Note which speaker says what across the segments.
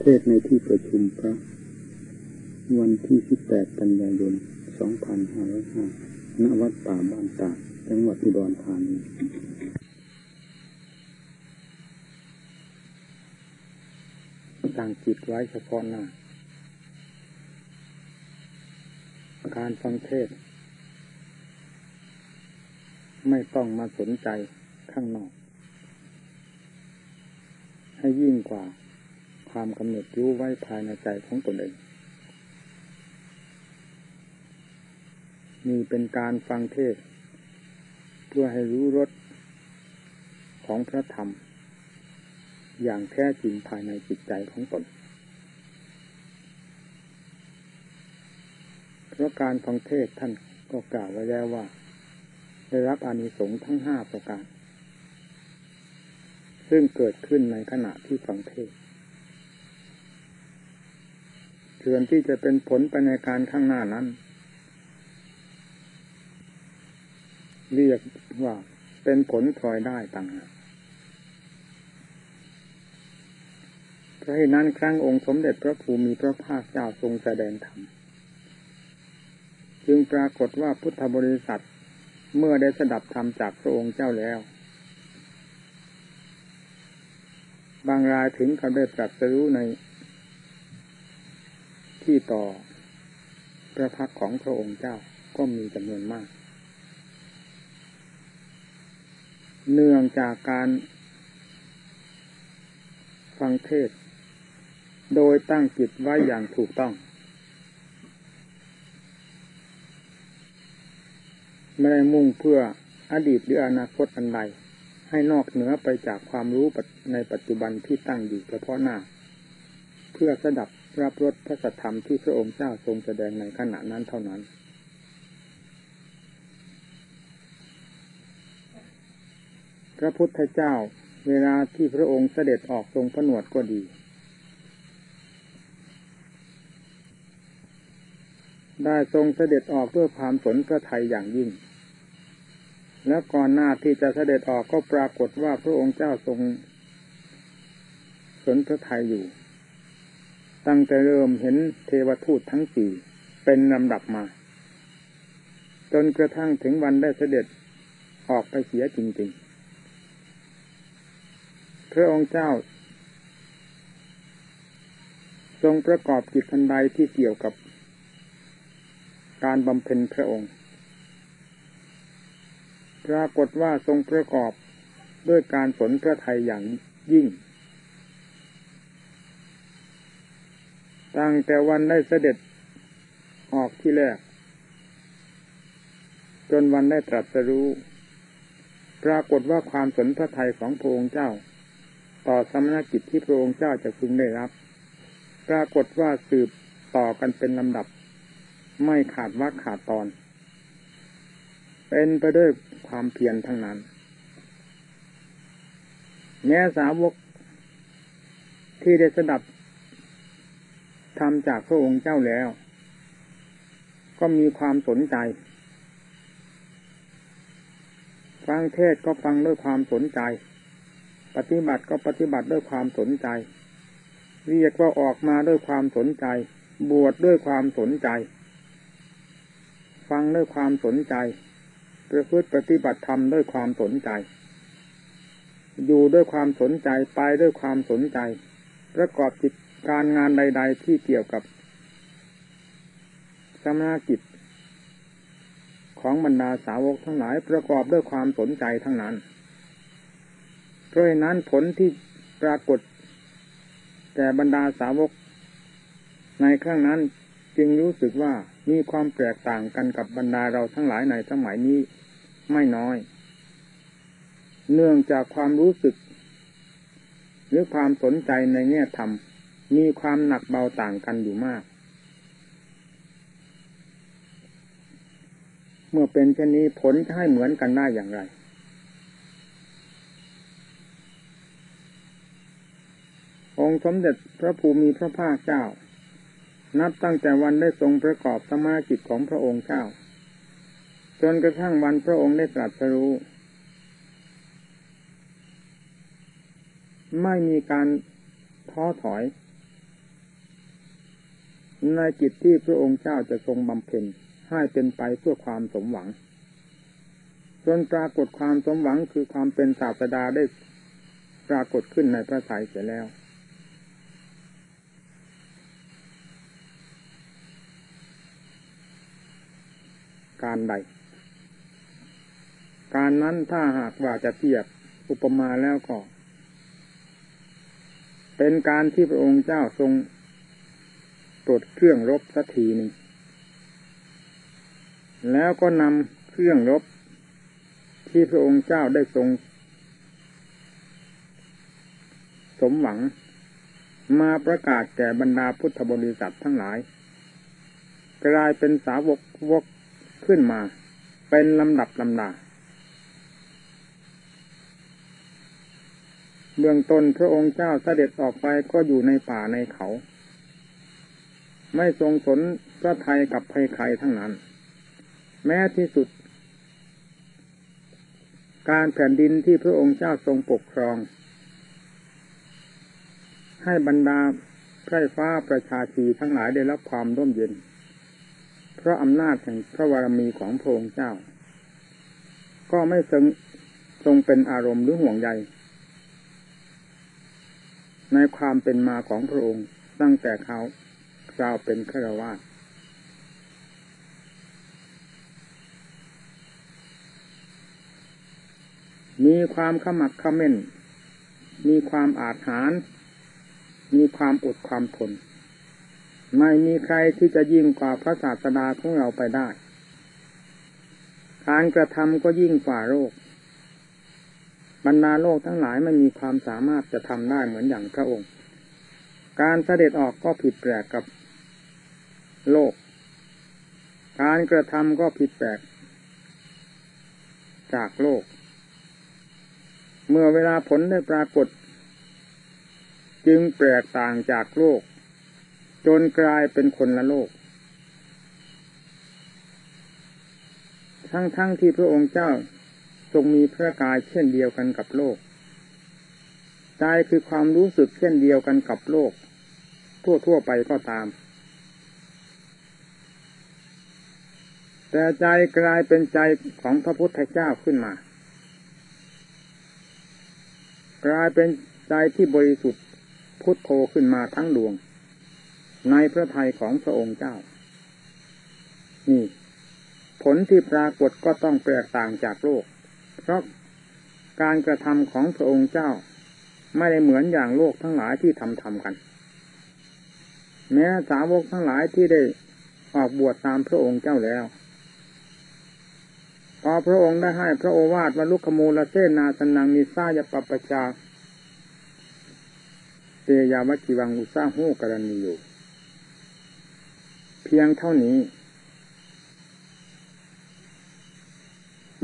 Speaker 1: เทศในที่ประชุมพระ วันที่ 18 กันยายน 2505ณวัดป่าบ้านตาดจังหวัดอุดรธานีตั้งจิตไว้เฉพาะหน้าการฟังเทศ ไม่ต้องมาสนใจข้างนอก ให้ยิ่งกว่า ความกำหนดรู้ไว้ภายในใจของตนเองนี่เป็นการฟังเทศ เพื่อให้รู้รสของพระธรรม อย่างแท้จริงภายในจิตใจของตน เพราะการฟังเทศท่านก็กล่าวไว้แล้วว่า ได้รับอานิสงส์ทั้งห้าประการ ซึ่งเกิดขึ้นในขณะที่ฟังเทศ ส่วนที่จะเป็นผลไปในการข้างหน้านั้น เรียกว่าเป็นผลพลอยได้ต่างหากเพราะฉะนั้น ครั้งองค์สมเด็จพระภูมิพระภาคเจ้าทรงแสดงธรรมจึงปรากฏว่าพุทธบริษัทเมื่อได้สดับธรรมจากพระองค์เจ้าแล้ว บางรายถึงกับได้ตรัสรู้ใน ที่ต่อพระพักของพระองค์เจ้าก็มีจำนวนมาก เนื่องจากการฟังเทศ โดยตั้งจิตไว้อย่างถูกต้อง ไม่ได้มุ่งเพื่ออดีตหรืออนาคตอันใดให้นอกเหนือไปจากความรู้ในปัจจุบันที่ตั้งอยู่เฉพาะหน้า เพื่อสดับ รับรสพระสัทธรรมที่พระองค์เจ้าทรงแสดงในขณะนั้นเท่านั้น พระพุทธเจ้าเวลาที่พระองค์เสด็จออกทรงผนวดก็ดี ได้ทรงเสด็จออกเพื่อความสนพระไทยอย่างยิ่ง และก่อนหน้าที่จะเสด็จออกก็ปรากฏว่าพระองค์เจ้าทรงสนพระไทยอยู่ ตั้งแต่เริ่มเห็นเทวทูตทั้งสี่เป็นลำดับมา จนกระทั่งถึงวันได้เสด็จออกไปเสียจริงๆ พระองค์เจ้า ทรงประกอบกิจทันใดที่เกี่ยวกับ การบำเพ็ญพระองค์ ปรากฏว่าทรงประกอบด้วยการสนพระไทยอย่างยิ่ง ตั้งแต่วันได้เสด็จออกที่แรก จนวันได้ตรัสรู้ ปรากฏว่าความสนพระทัยของพระองค์เจ้า ต่อสมณกิจที่พระองค์เจ้าจะพึงได้รับ ปรากฏว่าสืบต่อกันเป็นลำดับ ไม่ขาดว่าขาดตอน เป็นไปด้วยความเพียรทั้งนั้น แม้สาวกที่ได้สดับ ทำจากพระองค์เจ้าแล้ว ก็มีความสนใจ ฟังเทศก็ฟังด้วยความสนใจ ปฏิบัติก็ปฏิบัติด้วยความสนใจ เรียกว่าออกมาด้วยความสนใจ บวชดด้วยความสนใจ ฟังด้วยความสนใจประพฤติปฏิบัติธรรมด้วยความสนใจ อยู่ด้วยความสนใจไปด้วยความสนใจ ประกอบจิต การงานใด ๆ ที่เกี่ยวกับสมากิจ ของบรรดาสาวกทั้งหลายประกอบด้วยความสนใจทั้งนั้น เพราะนั้นผลที่ปรากฏแก่บรรดาสาวก ในครั้งนั้นจึงรู้สึกว่ามีความแตกต่างกันกับบรรดาเราทั้งหลายในสมัยนี้ไม่น้อย เนื่องจากความรู้สึก หรือความสนใจในแง่ธรรม มีความหนักเบาต่างกันอยู่มาก เมื่อเป็นเช่นนี้ผลจะให้เหมือนกันได้อย่างไร องค์สมเด็จพระภูมิพระภาคเจ้า นับตั้งแต่วันได้ทรงประกอบสมาจิตของพระองค์เจ้า จนกระทั่งวันพระองค์ได้ตรัสรู้ไม่มีการท้อถอย ในจิตที่พระองค์เจ้าจะทรงบำเพ็ญให้เป็นไปเพื่อความสมหวัง จนปรากฏความสมหวังคือความเป็นศาสดาได้ปรากฏขึ้นในพระทัยเสียแล้ว การใด การนั้นถ้าหากว่าจะเทียบอุปมาแล้วก็ เป็นการที่พระองค์เจ้าทรง ตรวจเครื่องรบสักทีหนึ่งแล้วก็นำเครื่องรบที่พระองค์เจ้าได้ทรง สมหวัง มาประกาศแก่บรรดาพุทธบริษัททั้งหลาย กลายเป็นสาวกวกขึ้นมา เป็นลำดับลำดาเบื้องต้นพระองค์เจ้าเสด็จออกไปก็อยู่ในป่าในเขา ไม่ทรงสนพระไทยกับใครๆทั้งนั้น แม้ที่สุด การแผ่นดินที่พระองค์เจ้าทรงปกครอง ให้บรรดาไพร่ฟ้าประชาชีทั้งหลายได้รับความร่มเย็น เพราะอำนาจแห่งพระวรมีของพระองค์เจ้า ก็ไม่ทรงทรงเป็นอารมณ์หรือห่วงใยในความเป็นมาของพระองค์ตั้งแต่เขา เจ้าเป็นฆราวาสมีความขมักขม้น มีความอาจหาร มีความอดความทน ไม่มีใครที่จะยิ่งกว่าพระศาสดาของเราไปได้ การกระทำก็ยิ่งกว่าโรค บรรดาโลกทั้งหลายไม่มีความสามารถจะทำได้เหมือนอย่างพระองค์ การเสด็จออกก็ผิดแปลกกับ โลก การกระทำก็ผิดแปลก จากโลก เมื่อเวลาผลได้ปรากฏ จึงแปลกต่างจากโลก จนกลายเป็นคนละโลก ทั้งๆทที่พระองค์เจ้าทรงมีพระกายเช่นเดียวกันกับโลกใจคือความรู้สึกเช่นเดียวกันกับโลก ทั่ว ๆ ไปก็ตาม แต่ใจกลายเป็นใจของพระพุทธเจ้าขึ้นมา กลายเป็นใจที่บริสุทธิ์พุทโธขึ้นมาทั้งดวง ในพระทัยของพระองค์เจ้า นี่ ผลที่ปรากฏก็ต้องแตกต่างจากโลก เพราะการกระทำของพระองค์เจ้า ไม่ได้เหมือนอย่างโลกทั้งหลายที่ทำทำกัน แม้สาวกทั้งหลายที่ได้ออกบวชตามพระองค์เจ้าแล้ว พอพระองค์ได้ให้พระโอวาทว่าลุกมูลเสนาสนังนิสายปปจาเตยาวจิวังอุซาหูกรณีอยู่ เพียงเท่านี้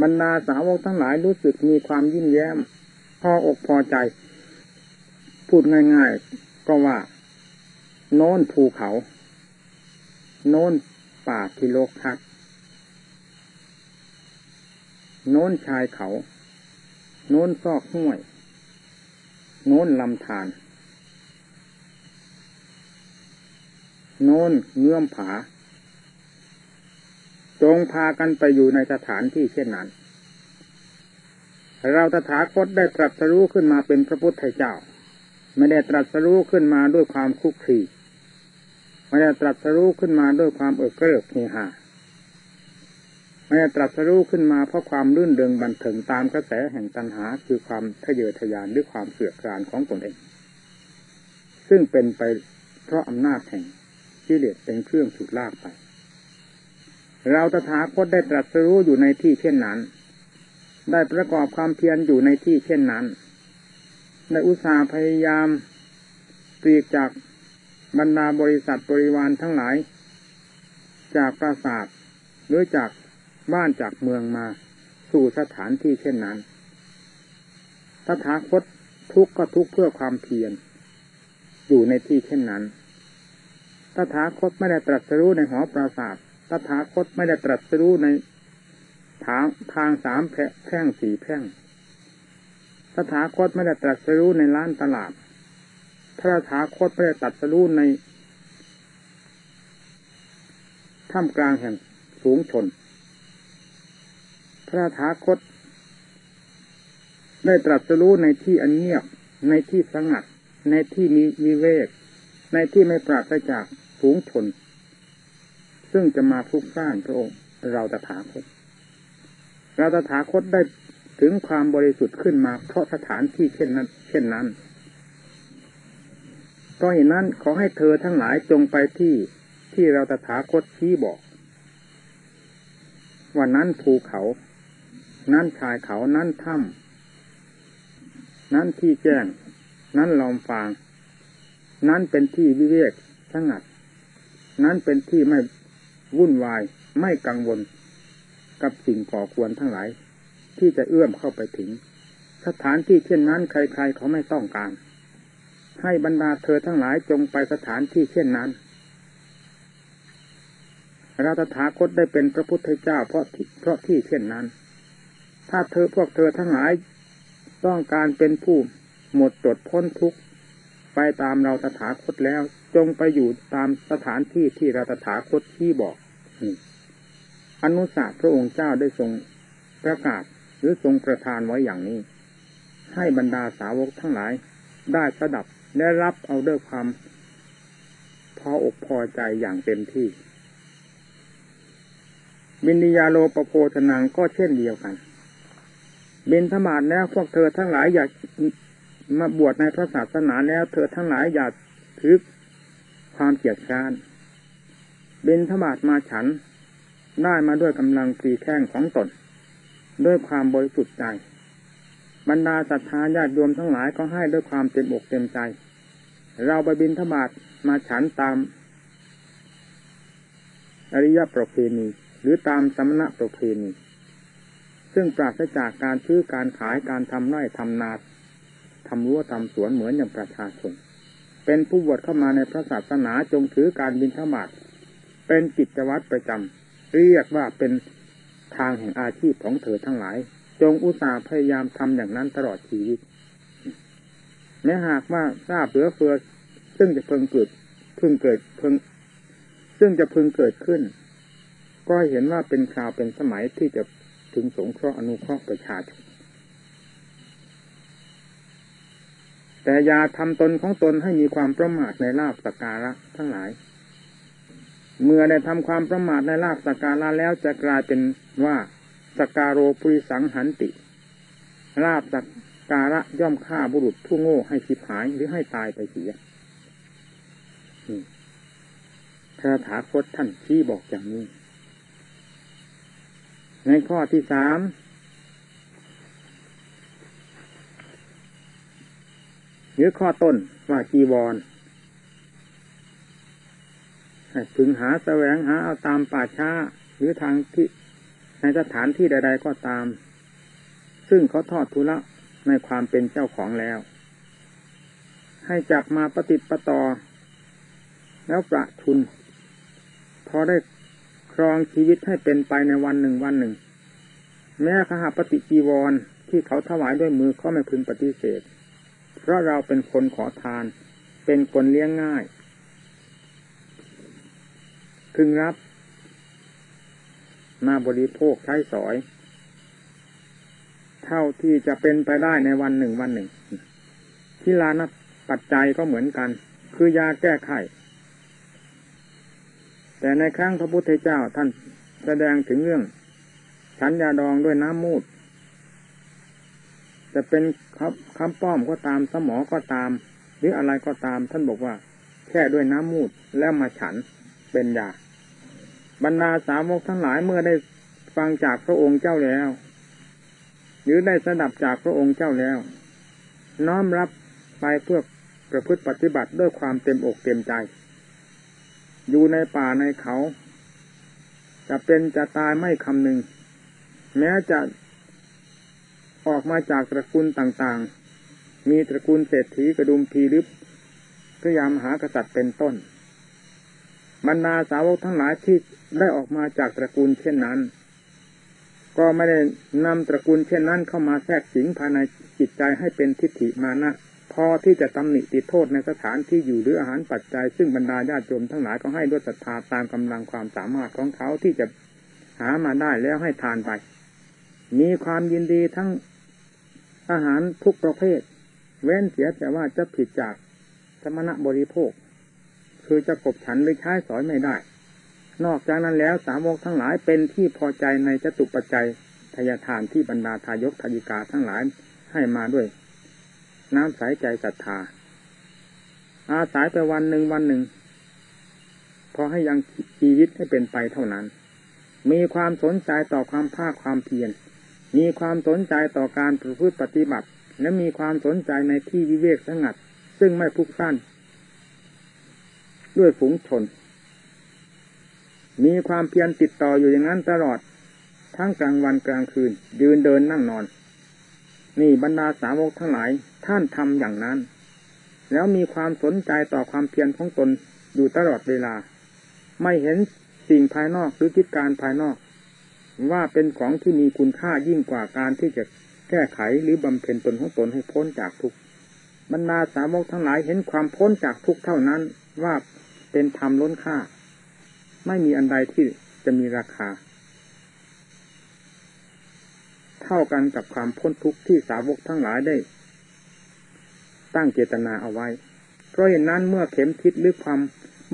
Speaker 1: บรรดาสาวกทั้งหลายรู้สึกมีความยิ้มแย้ม พออกพอใจ พูดง่ายๆ ก็ว่า โน้นภูเขา โน้นป่าทิโลกทัก โน้นชายเขา โน้นซอกห้วย โน้นลำธารโน้นเงื่อมผา จงพากันไปอยู่ในสถานที่เช่นนั้น เราตถาคตได้ตรัสรู้ขึ้นมาเป็นพระพุทธเจ้า ไม่ได้ตรัสรู้ขึ้นมาด้วยความคุกคีไม่ได้ตรัสรู้ขึ้นมาด้วยความเอิกเกริกเฮฮา ไม่ตรัสรู้ขึ้นมาเพราะความรื่นเริงบันเทิงตามกระแสแห่งตัณหา คือความทะเยอทะยานด้วยความเสื่อมคลานของตนเอง ซึ่งเป็นไปเพราะอำนาจแห่งที่เลสเป็นเครื่องฉุดลากไป เราตถาคตได้ตรัสรู้อยู่ในที่เช่นนั้น ได้ประกอบความเพียรอยู่ในที่เช่นนั้นได้อุตสาห์พยายามปลีกจากบรรดาบริษัทบริวารทั้งหลาย จากปราสาทหรือจาก บ้านจากเมืองมาสู่สถานที่เช่นนั้นตถาคตทุกข์ก็ทุกข์เพื่อความเพียรอยู่ในที่เช่นนั้นตถาคตไม่ได้ตรัสรู้ในหอปราสาทตถาคตไม่ได้ตรัสรู้ในทางทางสามแพร่งสี่แพร่งตถาคตไม่ได้ตรัสรู้ในร้านตลาด พระถาคตไม่ได้ตรัสรู้ในท่ามกลางแห่งสูงชน พระธาคต ได้ตรัสรู้ในที่อันเงียบ ในที่สงัด ในที่มีวิเวก ในที่ไม่ปราศจากสูงชน ซึ่งจะมาพุกสร้างพระองค์ เราตถาคต เราตถาคตได้ถึงความบริสุทธิ์ขึ้นมาเพราะสถานที่เช่นนั้น เช่นนั้นเพราะเหตุนั้นขอให้เธอทั้งหลายจงไปที่ที่เราตถาคตชี้บอกว่านั้นภูเขา นั้นชายเขานั้นถ้ำนั้นที่แจ้ง นั้นลอมฟาง นั้นเป็นที่วิเวกสงัด นั้นเป็นที่ไม่วุ่นวาย ไม่กังวล กับสิ่งก่อควรทั้งหลาย ที่จะเอื้อมเข้าไปถึง สถานที่เช่นนั้นใครๆเขาไม่ต้องการ ให้บรรดาเธอทั้งหลายจงไปสถานที่เช่นนั้นเราตถาคตได้เป็นพระพุทธเจ้าเพราะเพราะที่เช่นนั้น ถ้าเธอพวกเธอทั้งหลายต้องการเป็นผู้หมดจดพ้นทุกข์ไปตามเราตถาคตแล้ว จงไปอยู่ตามสถานที่ที่เราตถาคตที่บอกอนุสาพระองค์เจ้าได้ทรงประกาศหรือทรงประทานไว้อย่างนี้ ให้บรรดาสาวกทั้งหลาย ได้สดับและรับเอาด้วยความ พออกพอใจอย่างเต็มที่บินิยาโลปโพธนังก็เช่นเดียวกัน บินธมาศแล้วพวกเธอทั้งหลายอยากมาบวชในพระศาสนาแล้ว เธอทั้งหลายอยากถือความเกียดคร้านบินธมาศมาฉันได้มาด้วยกำลังปีแข้งของตน ด้วยความบริสุทธิ์ใจ บรรดาศรัทธาญาติโยมทั้งหลายก็ให้ด้วยความเต็มอกเต็มใจ เราไปบินธมาศมาฉันตาม อริยประเพณี หรือตามสมณะประเพณี ซึ่งปราศจากการซื้อการขายการทำไร่ทำนาทำรั้วทำสวนเหมือนอย่างประชาชน เป็นผู้บวชเข้ามาในพระศาสนาจงถือการบินธบาตเป็นกิจวัตรประจำเรียกว่าเป็นทางแห่งอาชีพของเธอทั้งหลาย จงอุตส่าห์พยายามทำอย่างนั้นตลอดชีวิตแม้หากว่าทราบเหลือเฟือซึ่งจะเพิ่งเกิดเพิ่งเกิดเพิ่งซึ่งจะพึงเกิดขึ้น ก็เห็นว่าเป็นคราวเป็นสมัยที่จะ ถึงสงเคราะห์อนุเคราะห์ประชาชนแต่อย่าทำตนของตนให้มีความประมาทในลาบสการะทั้งหลาย เมื่อได้ทำความประมาทในลาบสการะแล้วจะกลายเป็นว่าสการโรปุริสังหันติลาบสการะย่อมฆ่าบุรุษผู้โง่ให้สิบหายหรือให้ตายไปเสียพระถาคตท่านชี้บอกอย่างนี้ ในข้อที่สามหรือข้อต้นว่าจีวรถึงหาแสวงหาเอาตามป่าช้า หรือทางที่ในสถานที่ใด ๆ ก็ตาม ซึ่งเขาทอดทุละในความเป็นเจ้าของแล้ว ให้จับมาปฏิปต่อ แล้วประทุน พอได้ รองชีวิตให้เป็นไปในวันหนึ่งวันหนึ่ง แม้ขหาปฏิจีวรที่เขาถวายด้วยมือก็ไม่พึงปฏิเสธ เพราะเราเป็นคนขอทาน เป็นคนเลี้ยงง่ายพึงรับ มาบริโภคใช้สอย เท่าที่จะเป็นไปได้ในวันหนึ่งวันหนึ่งที่ลานะปัจจัยก็เหมือนกัน คือยาแก้ไข แต่ในครั้งพระพุทธเจ้าท่านแสดงถึงเรื่อง ฉันยาดองด้วยน้ำมูด จะเป็นคำคำป้อมก็ตามสมอก็ตาม หรืออะไรก็ตาม ท่านบอกว่า แค่ด้วยน้ำมูดแล้วมาฉันเป็นยาบรรดาสาวกทั้งหลายเมื่อได้ฟังจากพระองค์เจ้าแล้ว หรือได้สดับจากพระองค์เจ้าแล้ว น้อมรับไปเพื่อประพฤติปฏิบัติด้วยความเต็มอกเต็มใจ อยู่ในป่าในเขา จะเป็นจะตายไม่คำหนึ่ง แม้จะออกมาจากตระกูลต่างๆ มีตระกูลเศรษฐีกระดุมพีรึพยายามหากษัตริย์เป็นต้น บรรดาสาวกทั้งหลายที่ได้ออกมาจากตระกูลเช่นนั้น ก็ไม่ได้นำตระกูลเช่นนั้นเข้ามาแทรกสิงภายในจิตใจให้เป็นทิฏฐิมานะ พอที่จะตำหนิติดโทษในสถานที่อยู่หรืออาหารปัจจัย ซึ่งบรรดาญาติโยมทั้งหลายก็ให้ด้วยศรัทธาตามกำลังความสามารถของเขาที่จะหามาได้แล้วให้ทานไป มีความยินดีทั้งอาหารทุกประเภท เว้นเสียแต่ว่าจะผิดจากสมณะบริโภค คือจะกบฉันหรือใช้สอยไม่ได้ นอกจากนั้นแล้วสาวกทั้งหลายเป็นที่พอใจในจตุปัจจัยทายทานที่บรรดาทายกทายิกาทั้งหลายให้มาด้วย น้ำใสใจศรัทธา อาศัยไปวันหนึ่งวันหนึ่ง พอให้ยังชีวิตให้เป็นไปเท่านั้น มีความสนใจต่อความภาคความเพียร มีความสนใจต่อการประพฤติปฏิบัติ และมีความสนใจในที่วิเวกสงัด ซึ่งไม่พุกสั้นด้วยฝูงชน มีความเพียรติดต่ออยู่อย่างนั้นตลอด ทั้งกลางวันกลางคืน ยืนเดินนั่งนอน นี่บรรดาสาวกทั้งหลายท่านทำอย่างนั้น แล้วมีความสนใจต่อความเพียรของตนอยู่ตลอดเวลา ไม่เห็นสิ่งภายนอกหรือกิจการภายนอก ว่าเป็นของที่มีคุณค่ายิ่งกว่าการที่จะแก้ไขหรือบำเพ็ญตนของตนให้พ้นจากทุกข์บรรดาสาวกทั้งหลายเห็นความพ้นจากทุกข์เท่านั้นว่าเป็นธรรมล้นค่า ไม่มีอันใดที่จะมีราคา เท่ากันกับความพ้นทุกข์ที่สาวกทั้งหลายได้ ตั้งเจตนาเอาไว้ เพราะเห็นนั้นเมื่อเข็มทิศหรือความ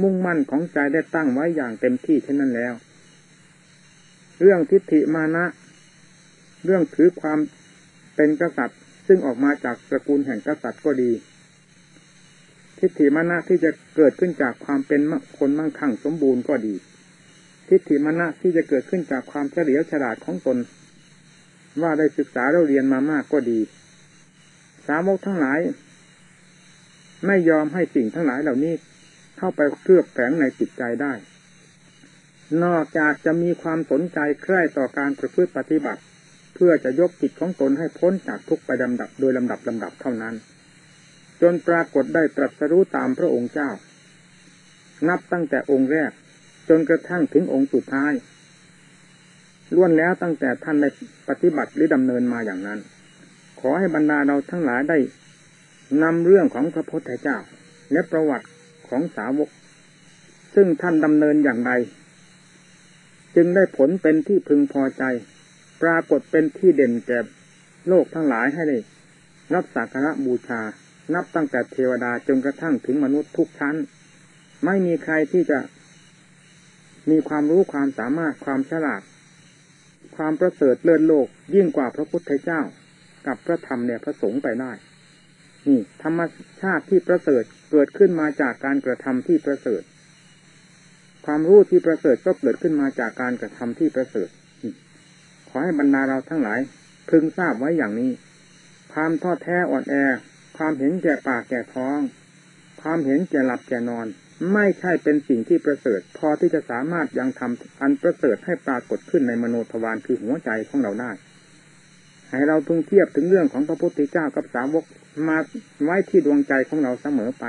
Speaker 1: มุ่งมั่นของใจได้ตั้งไว้อย่างเต็มที่เช่นนั้นแล้ว เรื่องทิฏฐิมานะ เรื่องถือความเป็นกษัตริย์ซึ่งออกมาจากตระกูลแห่งกษัตริย์ก็ดี ทิฏฐิมานะที่จะเกิดขึ้นจากความเป็นคนมั่งคั่งสมบูรณ์ก็ดี ทิฏฐิมานะที่จะเกิดขึ้นจากความเฉลียวฉลาดของตน ว่าได้ศึกษาเราเรียนมามากก็ดี สาวกทั้งหลาย ไม่ยอมให้สิ่งทั้งหลายเหล่านี้เข้าไปเคลือบแฝงในจิตใจได้ นอกจากจะมีความสนใจใคร่ต่อการประพฤติปฏิบัติ เพื่อจะยกจิตของตนให้พ้นจากทุกข์ไปลำดับโดยลำดับลำดับเท่านั้น จนปรากฏได้ตรัสรู้ตามพระองค์เจ้า นับตั้งแต่องค์แรก จนกระทั่งถึงองค์สุดท้าย ล้วนแล้วตั้งแต่ท่านได้ปฏิบัติหรือดำเนินมาอย่างนั้น ขอให้บรรดาเราทั้งหลายได้นำเรื่องของพระพุทธเจ้า และประวัติของสาวก ซึ่งท่านดำเนินอย่างไร จึงได้ผลเป็นที่พึงพอใจ ปรากฏเป็นที่เด่นแก่โลกทั้งหลายให้ได้รับสักการะบูชา นับตั้งแต่เทวดาจนกระทั่งถึงมนุษย์ทุกชั้น ไม่มีใครที่จะมีความรู้ความสามารถความฉลาด ความประเสริฐเลิศโลกยิ่งกว่าพระพุทธเจ้า กับพระธรรมเนี่ยพระสงฆ์ไปได้นี่ธรรมชาติที่ประเสริฐเกิดขึ้นมาจากการกระทำที่ประเสริฐ ความรู้ที่ประเสริฐก็เกิดขึ้นมาจากการกระทำที่ประเสริฐขอให้บรรดาเราทั้งหลายพึงทราบไว้อย่างนี้ ความท้อแท้อ่อนแอ ความเห็นแก่ปากแก่ท้อง ความเห็นแก่หลับแก่นอน ไม่ใช่เป็นสิ่งที่ประเสริฐ พอที่จะสามารถยังทำอันประเสริฐให้ปรากฏขึ้นในมโนทวารคือหัวใจของเราได้ ให้เราพึงเทียบถึงเรื่องของพระพุทธเจ้ากับสาวกมาไว้ที่ดวงใจของเราเสมอไป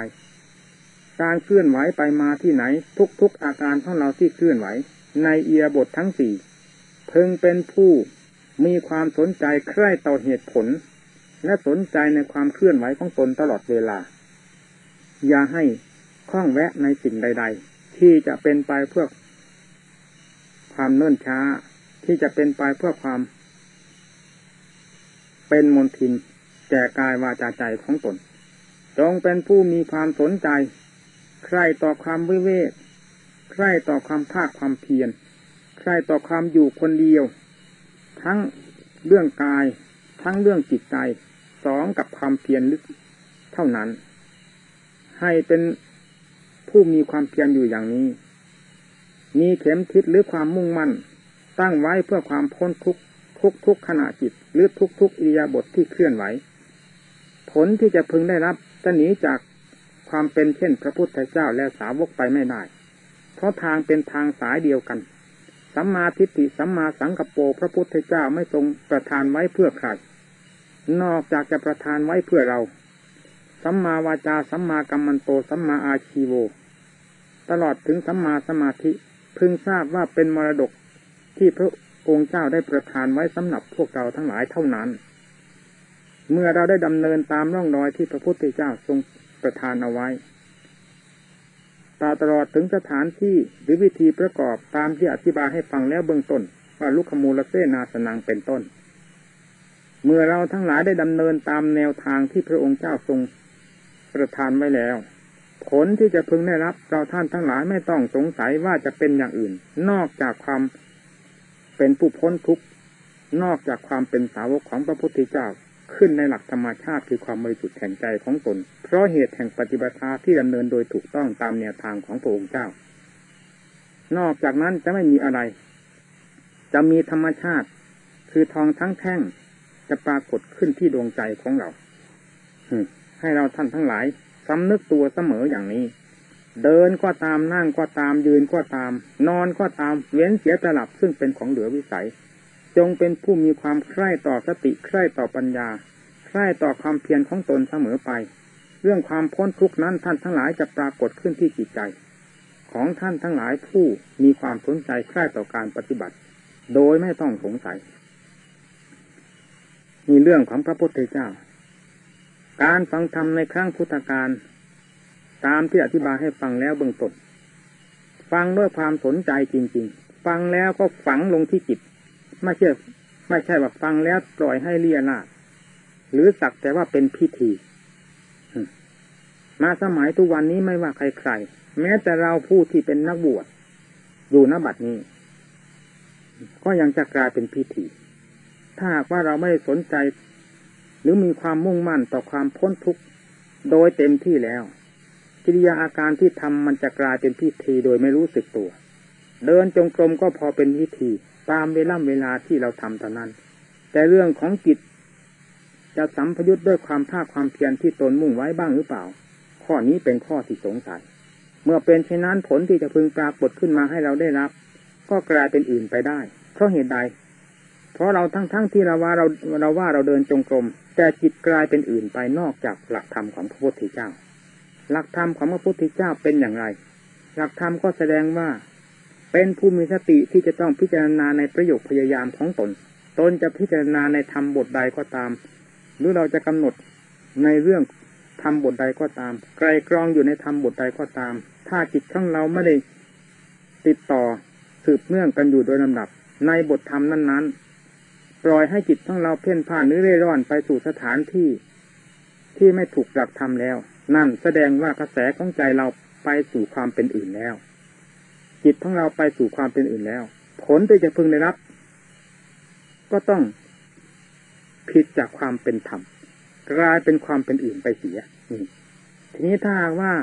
Speaker 1: การเคลื่อนไหวไปมาที่ไหน ทุกๆอาการของเราที่เคลื่อนไหว ในเอียบททั้งสี่เพิ่งเป็นผู้มีความสนใจใคร่ต่อเหตุผล และสนใจในความเคลื่อนไหวของตนตลอดเวลา อย่าให้ คล้องแวะในสิ่งใด ๆ ที่จะเป็นไปเพื่อความเนิ่นช้า ที่จะเป็นไปเพื่อความ เป็นมนทินแก่กายวาจาใจของตน จงเป็นผู้มีความสนใจ ใคร่ต่อความวิเวกใคร่ต่อความภาคความเพียรใคร่ต่อความอยู่คนเดียว ทั้งเรื่องกาย ทั้งเรื่องจิตใจสองกับความเพียรลึกเท่านั้น ให้เป็น ผู้มีความเพียรอยู่อย่างนี้ มีเข็มทิศหรือความมุ่งมั่น ตั้งไว้เพื่อความพ้นทุกทุกทุกขณะจิตหรือทุกทุกอิยาบทที่เคลื่อนไหว ผลที่จะพึงได้รับจะหนีจากความเป็นเช่นพระพุทธเจ้าและสาวกไปไม่ได้ เพราะทางเป็นทางสายเดียวกัน สัมมาทิฏฐิสัมมาสังกปรพระพุทธเจ้าไม่ทรงประทานไว้เพื่อใคร นอกจากจะประทานไว้เพื่อเรา สัมมาวาจาสัมมากัมมันโตสัมมาอาชีโว ตลอดถึงสัมมาสมาธิพึงทราบว่าเป็นมรดกที่พระองค์เจ้าได้ประทานไว้สำหรับพวกเราทั้งหลายเท่านั้น เมื่อเราได้ดำเนินตามร่องรอยที่พระพุทธเจ้าทรงประทานเอาไว้ตลอดถึงสถานที่หรือวิธีประกอบตามที่อธิบายให้ฟังแล้วเบื้องต้น ว่าลุคมูลเสนาสนังเป็นต้น เมื่อเราทั้งหลายได้ดำเนินตามแนวทางที่พระองค์เจ้าทรง ประทานไว้แล้ว ผลที่จะพึงได้รับ เราท่านทั้งหลายไม่ต้องสงสัยว่าจะเป็นอย่างอื่น นอกจากความเป็นผู้พ้นทุกข์นอกจากความเป็นสาวกของพระพุทธเจ้าขึ้นในหลักธรรมชาติคือความบริสุทธิ์แห่งใจของตน เพราะเหตุแห่งปฏิบัติที่ดำเนินโดยถูกต้องตามแนวทางของพระองค์เจ้า นอกจากนั้นจะไม่มีอะไร จะมีธรรมชาติ คือทองทั้งแท่งจะปรากฏขึ้นที่ดวงใจของเรา ให้เราท่านทั้งหลายสำนึกตัวเสมออย่างนี้ เดินก็ตามนั่งก็ตามยืนก็ตาม นอนก็ตามเว้นเสียตลับซึ่งเป็นของเหลือวิสัย จงเป็นผู้มีความใคร่ต่อสติใคร่ต่อปัญญา ใคร่ต่อความเพียรของตนเสมอไป เรื่องความพ้นทุกข์นั้นท่านทั้งหลายจะปรากฏขึ้นที่จิตใจ ของท่านทั้งหลายผู้มีความสนใจใคร่ต่อการปฏิบัติ โดยไม่ต้องสงสัยมีเรื่องของพระพุทธเจ้า การฟังธรรมในครั้งพุทธกาลตามที่อธิบายให้ฟังแล้วเบื้องต้นฟังด้วยความสนใจจริง ๆ ฟังแล้วก็ฝังลงที่จิต ไม่ใช่ไม่ใช่ว่าฟังแล้วปล่อยให้เลียนาหรือสักแต่ว่าเป็นพิธี มาสมัยทุกวันนี้ไม่ว่าใครๆ แม้แต่เราผู้ที่เป็นนักบวชอยู่ณบัดนี้ ก็ยังจะกลายเป็นพิธี ถ้าหากว่าเราไม่สนใจ หรือมีความมุ่งมั่นต่อความพ้นทุกข์โดยเต็มที่แล้วกิริยาอาการที่ทำมันจะกลายเป็นพิธีโดยไม่รู้สึกตัว เดินจงกรมก็พอเป็นพิธีตามเวลาเวลาที่เราทำเท่านั้น แต่เรื่องของจิตจะสัมพยุตด้วยความภาคความเพียรที่ตนมุ่งไว้บ้างหรือเปล่า ข้อนี้เป็นข้อที่สงสัย เมื่อเป็นเช่นนั้นผลที่จะพึงปรากฏขึ้นมาให้เราได้รับ ก็กลายเป็นอื่นไปได้เพราะเหตุใด เพราะเราทั้งๆทที่เราว่าเราเราว่าเราเดินจงกรม แต่จิตกลายเป็นอื่นไปนอกจากหลักธรรมของพระพุทธเจ้า หลักธรรมของพระพุทธเจ้าเป็นอย่างไร หลักธรรมก็แสดงว่าเป็นผู้มีสติที่จะต้องพิจารณาในประโยคพยายามของตน ตนจะพิจารณาในธรรมบทใดก็ตาม หรือเราจะกำหนดในเรื่องธรรมบทใดก็ตาม ไกลกรองอยู่ในธรรมบทใดก็ตาม ถ้าจิตของเราไม่ได้ติดต่อสืบเนื่องกันอยู่โดยลำดับ ในบทธรรมนั้นๆ ปล่อยให้จิตของเราเพ่นพ่านหรือเร่ร่อนไปสู่สถานที่ที่ไม่ถูกหลักธรรมแล้ว นั่นแสดงว่ากระแสของใจเราไปสู่ความเป็นอื่นแล้ว จิตของเราไปสู่ความเป็นอื่นแล้ว ผลที่จะพึงได้รับ ก็ต้องผิดจากความเป็นธรรมกลายเป็นความเป็นอื่นไปเสียทีนี้ถ้าว่า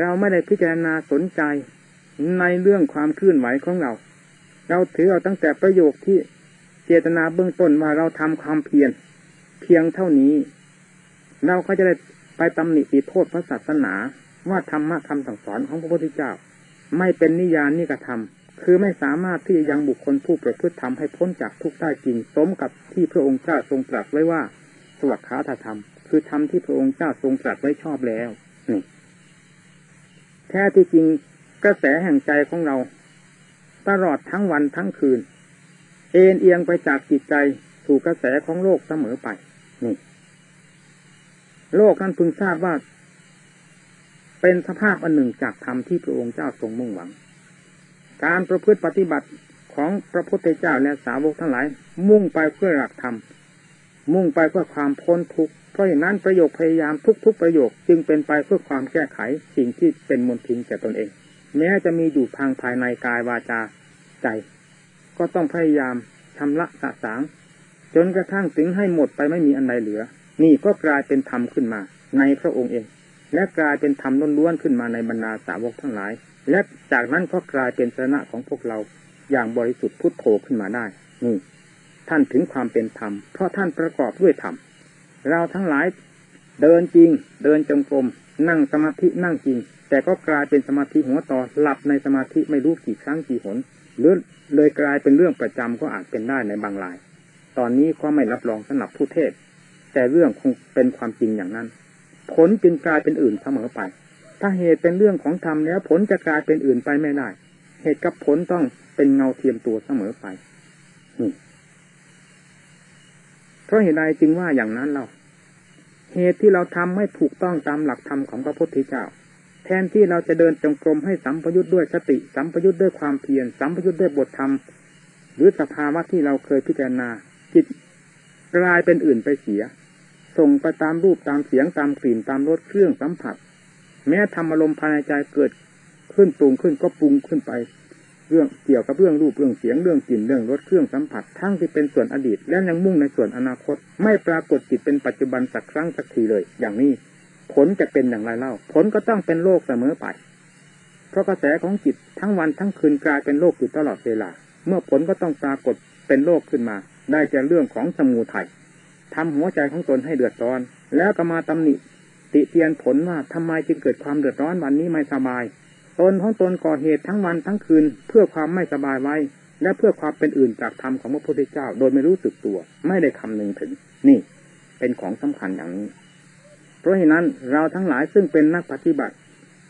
Speaker 1: เราไม่ได้พิจารณาสนใจในเรื่องความเคลื่อนไหวของเรา เราถือเอาตั้งแต่ประโยคที่ เจตนาเบื้องต้นว่าเราทำความเพียรเพียงเท่านี้ เราก็จะได้ไปตำหนิติโทษพระศาสนา ว่าธรรมะคำสั่งสอนของพระพุทธเจ้า ไม่เป็นนิยานนิกระทำคือไม่สามารถที่จะยังบุคคลผู้ประพฤติทำให้พ้นจากทุกข์ได้จริงสมกับที่พระองค์เจ้าทรงตรัสไว้ว่า สวัสดิาธรรม คือธรรมที่พระองค์เจ้าทรงตรัสไว้ชอบแล้วนี่แท้ที่จริงกระแสแห่งใจของเรา ตลอดทั้งวันทั้งคืน เอ็นเอียงไปจากจิตใจสู่กระแสของโลกเสมอไป นี่ โลกนั้นพึงทราบว่า เป็นสภาพอันหนึ่งจากธรรมที่พระองค์เจ้าทรงมุ่งหวัง การประพฤติปฏิบัติของพระพุทธเจ้าและสาวกทั้งหลาย มุ่งไปเพื่อหลักธรรม มุ่งไปเพื่อความพ้นทุกข์เพราะฉะนั้นประโยคพยายามทุกๆประโยคจึงเป็นไปเพื่อความแก้ไขสิ่งที่เป็นมลทินแก่ตนเอง แม้จะมีอยู่ทางภายในกายวาจาใจ ก็ต้องพยายามชำระสะสาง จนกระทั่งถึงให้หมดไปไม่มีอันใดเหลือ นี่ก็กลายเป็นธรรมขึ้นมา ในพระองค์เอง และกลายเป็นธรรมล้วนๆขึ้นมาในบรรดาสาวกทั้งหลาย และจากนั้นก็กลายเป็นสนะของพวกเราอย่างบริสุทธิ์พุทโธขึ้นมาได้นี่ท่านถึงความเป็นธรรม เพราะท่านประกอบด้วยธรรม เราทั้งหลายเดินจริง เดินจงกรม นั่งสมาธินั่งจริง แต่ก็กลายเป็นสมาธิหัวต่อหลับในสมาธิไม่รู้กี่ครั้งกี่หน หรือเลยกลายเป็นเรื่องประจำก็อาจเป็นได้ในบางราย ตอนนี้ก็ไม่รับรองสำหรับผู้เทศ แต่เรื่องคงเป็นความจริงอย่างนั้น ผลจึงกลายเป็นอื่นเสมอไป ถ้าเหตุเป็นเรื่องของธรรมแล้วผลจะกลายเป็นอื่นไปไม่ได้ เหตุกับผลต้องเป็นเงาเทียมตัวเสมอไปนี่เพราะเหตุใดจึงว่าอย่างนั้นเรา เหตุที่เราทำไม่ถูกต้องตามหลักธรรมของพระพุทธเจ้า แทนที่เราจะเดินจงกรมให้สัมปยุทธ์ด้วยสติ สัมปยุทธ์ด้วยความเพียรสัมปยุทธ์ด้วยบทธรรม หรือสภาวะที่เราเคยพิจารณาจิตกลายเป็นอื่นไปเสีย ส่งไปตามรูปตามเสียงตามกลิ่นตามรสเครื่องสัมผัส แม้ธรรมอารมณ์ภายในใจเกิดขึ้นปรุงขึ้นก็ปรุงขึ้นไป เรื่องเกี่ยวกับเรื่องรูปเรื่องเสียงเรื่องกลิ่นเรื่องรสเครื่องสัมผัส ทั้งที่เป็นส่วนอดีต และยังมุ่งในส่วนอนาคต ไม่ปรากฏจิตเป็นปัจจุบันสักครั้งสักทีเลย อย่างนี้ ผลจะเป็นอย่างไรเล่า ผลก็ต้องเป็นโลกเสมอไป เพราะกระแสของจิตทั้งวันทั้งคืนกลายเป็นโลกอยู่ตลอดเวลา เมื่อผลก็ต้องปรากฏเป็นโลกขึ้นมา ได้จากเรื่องของสมูทัยทำหัวใจของตนให้เดือดร้อน แล้วก็มาตำหนิ ติเตียนผลว่าทำไมจึงเกิดความเดือดร้อนวันนี้ไม่สบาย ตนของตนก่อเหตุทั้งวันทั้งคืน เพื่อความไม่สบายไว้ และเพื่อความเป็นอื่นจากธรรมของพระพุทธเจ้า โดยไม่รู้สึกตัว ไม่ได้คำนึงถึง นี่ เป็นของสำคัญอย่างนี้ เพราะฉะนั้นเราทั้งหลายซึ่งเป็นนักปฏิบัติ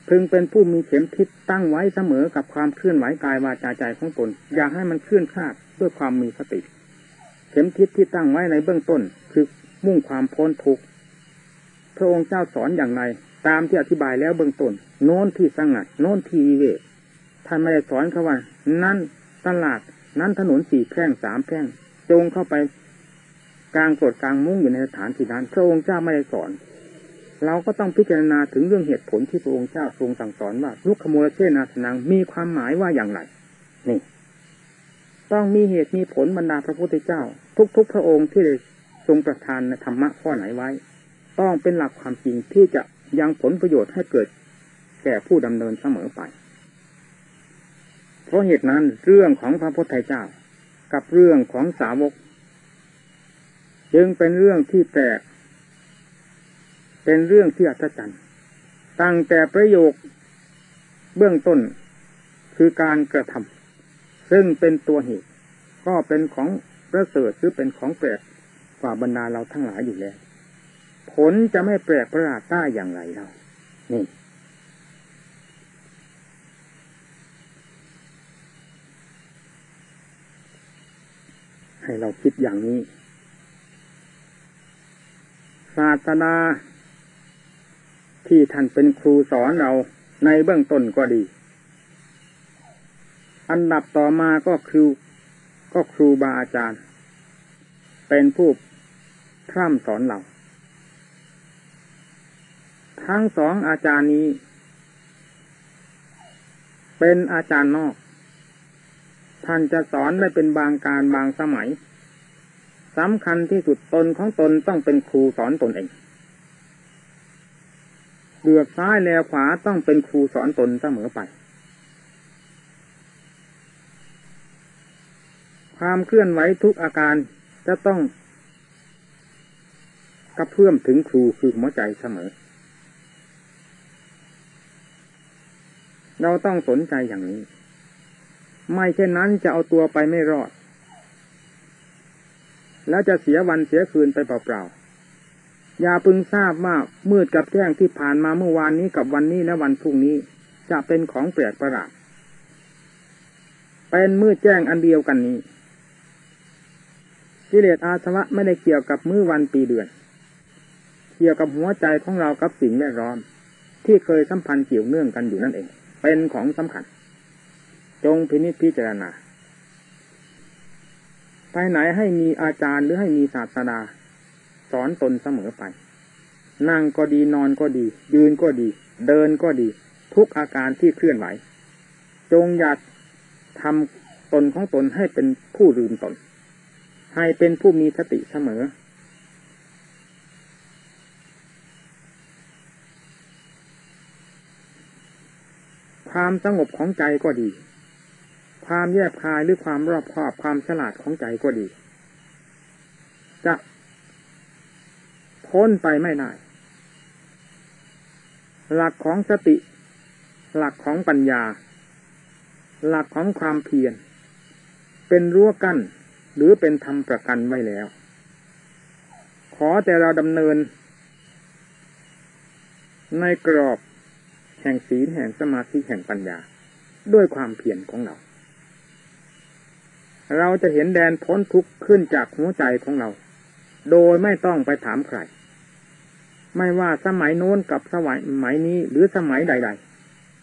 Speaker 1: พึงเป็นผู้มีเข็มทิศตั้งไว้เสมอกับความเคลื่อนไหวกายวาจาใจของตน อย่าให้มันเคลื่อนคลาดด้วยความมีสติ เข็มทิศที่ตั้งไว้ในเบื้องต้น คือมุ่งความพ้นทุกข์พระองค์เจ้าสอนอย่างไร ตามที่อธิบายแล้วเบื้องต้น โน้นที่สงัด โน้นที่วิเวกท่านไม่ได้สอนเขาว่า นั่นตลาด นั้นถนนสี่แพร่งสามแพร่งจงเข้าไปกลางกดกลางมุ้งอยู่ในสถานที่นั้น พระองค์เจ้าไม่ได้สอน เราก็ต้องพิจารณาถึงเรื่องเหตุผลที่พระองค์เจ้าทรงสั่งสอนว่าลุกขโมลเชนาสนังมีความหมายว่าอย่างไร นี่ ต้องมีเหตุมีผลบรรดาพระพุทธเจ้า ทุกๆพระองค์ที่ได้ทรงประทานในธรรมะข้อไหนไว้ ต้องเป็นหลักความจริงที่จะยังผลประโยชน์ให้เกิด แก่ผู้ดำเนินเสมอไป เพราะเหตุนั้นเรื่องของพระพุทธเจ้า กับเรื่องของสาวก จึงเป็นเรื่องที่แปลก เป็นเรื่องที่อัศจรรย์ตั้งแต่ประโยคเบื้องต้นคือการกระทำซึ่งเป็นตัวเหตุ ก็เป็นของประเสริฐหรือเป็นของแปลกกว่าบรรดาเราทั้งหลายอยู่แล้ว ผลจะไม่แปลกประหลาดได้อย่างไรเรานี่ให้เราคิดอย่างนี้ ศาสนา ที่ท่านเป็นครูสอนเราในเบื้องต้นก็ดี อันดับต่อมาก็คือก็ครูบาอาจารย์ เป็นผู้พร่ำสอนเรา ทั้งสองอาจารย์นี้ เป็นอาจารย์นอก ท่านจะสอนได้เป็นบางการบางสมัยสำคัญที่สุดตนของตนต้องเป็นครูสอนตนเอง เหลือกซ้ายแลขวาต้องเป็นครูสอนตนเสมอไป ความเคลื่อนไหวทุกอาการจะต้องกระเพื่อมถึงครูคือหัวใจเสมอ เราต้องสนใจอย่างนี้ ไม่เช่นนั้นจะเอาตัวไปไม่รอด แล้วจะเสียวันเสียคืนไปเปล่าๆ อย่าพึงทราบว่ามืดกับแจ้งที่ผ่านมาเมื่อวานนี้กับวันนี้และวันพรุ่งนี้ จะเป็นของแปลกประหลาดเป็นมืดแจ้งอันเดียวกันนี้กิเลสอาสวะไม่ได้เกี่ยวกับมือวันปีเดือน เกี่ยวกับหัวใจของเรากับสิ่งแวดล้อม ที่เคยสัมพันธ์เกี่ยวเนื่องกันอยู่นั่นเอง เป็นของสำคัญ จงพินิจพิจารณาไปไหนให้มีอาจารย์หรือให้มีศาสดา อนตนเสมอไป นั่งก็ดีนอนก็ดี ยืนก็ดี เดินก็ดี ทุกอาการที่เคลื่อนไหว จงอย่าทำตนของตนให้เป็นผู้ลืมตน ให้เป็นผู้มีสติเสมอ ความสงบของใจก็ดี ความแยบคายหรือความรอบคอบความฉลาดของใจก็ดี จะ พ้นไปไม่ได้ หลักของสติ หลักของปัญญา หลักของความเพียร เป็นรั้วกั้นหรือเป็นธรรมประกันไว้แล้ว ขอแต่เราดำเนิน ในกรอบแห่งศีลแห่งสมาธิแห่งปัญญา ด้วยความเพียรของเรา เราจะเห็นแดนพ้นทุกข์ขึ้นจากหัวใจของเรา โดยไม่ต้องไปถามใคร ไม่ว่าสมัยโน้นกับสมัยนี้หรือสมัยใด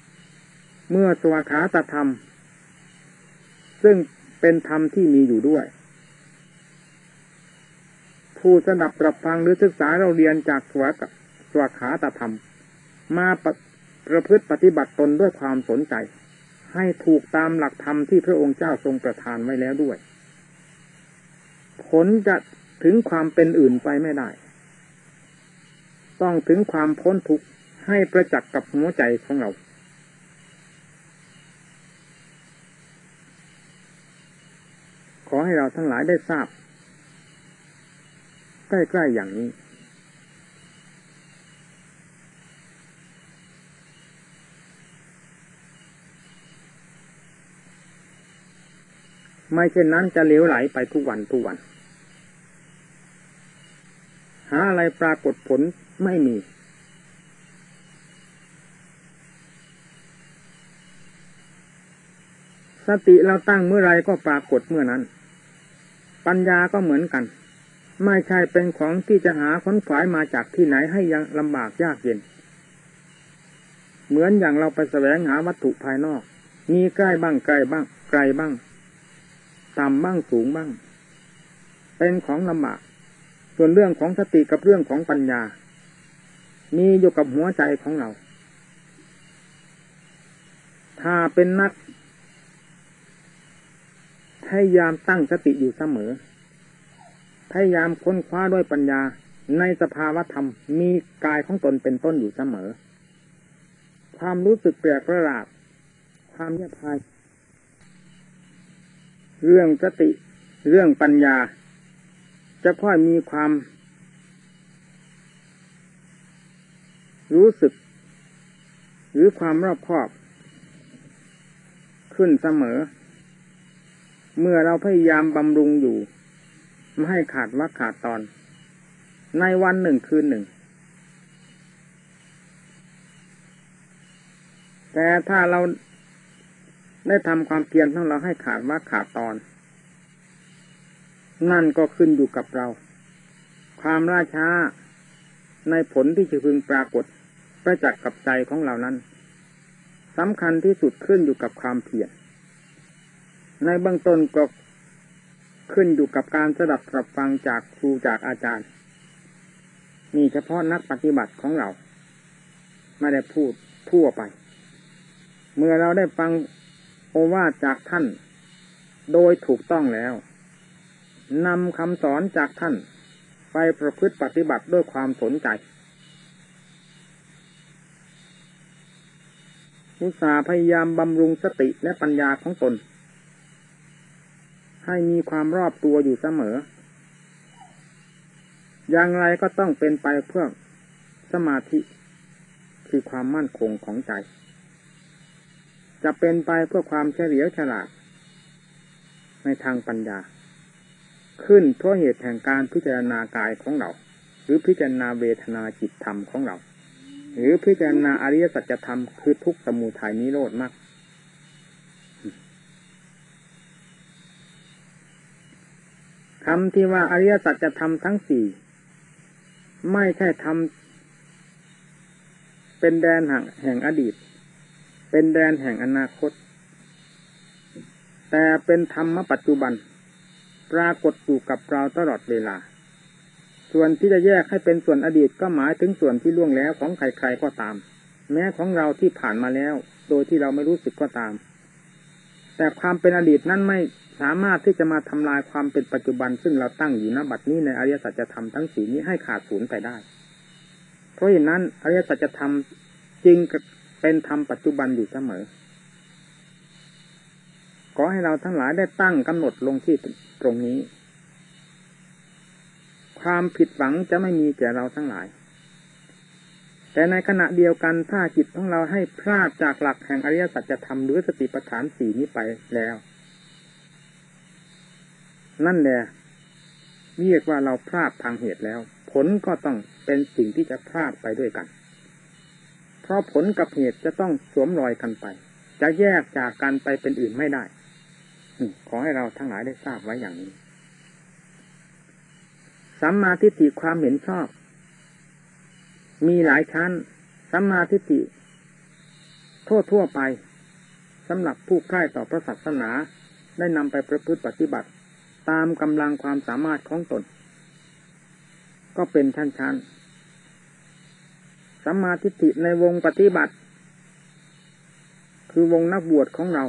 Speaker 1: ๆ เมื่อสวขาตธรรม ซึ่งเป็นธรรมที่มีอยู่ด้วย ผู้สนับรับฟังหรือศึกษาเราเรียนจากสวสวขาตธรรม มาประพฤติปฏิบัติตนด้วยความสนใจ ให้ถูกตามหลักธรรมที่พระองค์เจ้าทรงประทานไว้แล้วด้วย ผลจะถึงความเป็นอื่นไปไม่ได้ ต้องถึงความพ้นทุกข์ให้ประจักษ์กับหัวใจของเรา ขอให้เราทั้งหลายได้ทราบ ใกล้ๆอย่างนี้ ไม่เช่นนั้นจะเลี้ยวไหลไปทุกวันทุกวัน หาอะไรปรากฏผล ไม่มี สติเราตั้งเมื่อไรก็ปรากฏเมื่อนั้น ปัญญาก็เหมือนกัน ไม่ใช่เป็นของที่จะหาค้นฝายมาจากที่ไหนให้ยังลำบากยากเย็น เหมือนอย่างเราไปแสวงหาวัตถุภายนอก มีใกล้บ้างไกลบ้าง ไกลบ้างต่ำบ้างสูงบ้าง เป็นของลำบากส่วนเรื่องของสติกับเรื่องของปัญญา มีอยู่กับหัวใจของเรา ถ้าเป็นนักพยายามตั้งสติอยู่เสมอ พยายามค้นคว้าด้วยปัญญาในสภาวธรรมมีกายของตนเป็นต้นอยู่เสมอ ความรู้สึกแปลกประหลาด ความเยียบพายเรื่องสติ เรื่องปัญญา จะค่อยมีความ รู้สึก หรือความรอบคอบ ขึ้นเสมอ เมื่อเราพยายามบำรุงอยู่ ไม่ให้ขาดวักขาดตอน ในวันหนึ่งคืนหนึ่ง แต่ถ้าเราได้ทำความเพียรของเราให้ขาดวักขาดตอน นั่นก็ขึ้นอยู่กับเรา ความราช้าในผลที่จะพึงปรากฏ ประจักษ์กับใจของเรานั้นสำคัญที่สุดขึ้นอยู่กับความเพียรในเบื้องต้นก็ขึ้นอยู่กับการสดับรับฟังจากครูจากอาจารย์มีเฉพาะนักปฏิบัติของเรา ไม่ได้พูดทั่วไป เมื่อเราได้ฟังโอวาจากท่าน โดยถูกต้องแล้วนำคำสอนจากท่าน ไปประพฤติปฏิบัติด้วยความสนใจ อุตสาพยายามบำรุงสติและปัญญาของตน ให้มีความรอบตัวอยู่เสมอ อย่างไรก็ต้องเป็นไปเพื่อสมาธิคือความมั่นคงของใจ จะเป็นไปเพื่อความเฉลียวฉลาด ในทางปัญญา ขึ้นเพราะเหตุแห่งการพิจารณากายของเรา หรือพิจารณาเวทนาจิตธรรมของเรา หรือพิจารณาอริยสัจธรรมคือทุกสมุทัยนิโรธมากคำที่ว่าอริยสัจธรรมทั้งสี่ไม่ใช่ทำเป็นแดนแห่งอดีต เป็นแดนแห่งอนาคต แต่เป็นธรรมปัจจุบัน ปรากฏอยู่กับเราตลอดเวลา ส่วนที่จะแยกให้เป็นส่วนอดีตก็หมายถึงส่วนที่ล่วงแล้วของใครๆก็ตาม แม้ของเราที่ผ่านมาแล้ว โดยที่เราไม่รู้สึกก็ตาม แต่ความเป็นอดีตนั้นไม่สามารถที่จะมาทำลายความเป็นปัจจุบัน ซึ่งเราตั้งอยู่ณบัดนี้ในอริยสัจธรรมทั้งสีนี้ให้ขาดสูญไปได้ เพราะฉะนั้นอริยสัจธรรมจริงเป็นธรรมปัจจุบันอยู่เสมอ ขอให้เราทั้งหลายได้ตั้งกำหนดลงที่ตรงนี้ ความผิดหวังจะไม่มีแก่เราทั้งหลาย แต่ในขณะเดียวกันถ้าจิตของเราให้พลาดจากหลักแห่งอริยสัจธรรมหรือสติปัฏฐานสี่นี้ไปแล้ว นั่นแหละเรียกว่าเราพลาดทางเหตุแล้ว ผลก็ต้องเป็นสิ่งที่จะพลาดไปด้วยกัน เพราะผลกับเหตุจะต้องสวมรอยกันไป จะแยกจากกันไปเป็นอื่นไม่ได้ขอให้เราทั้งหลายได้ทราบไว้อย่างนี้ สัมมาทิฏฐิความเห็นชอบ มีหลายชั้น สัมมาทิฏฐิทั่วทั่วไปสำหรับผู้ใกล้ต่อพระศาสนาได้นำไปประพฤติปฏิบัติ ตามกำลังความสามารถของตน ก็เป็นชั้นๆสัมมาทิฏฐิในวงปฏิบัติ คือวงนักบวชของเรา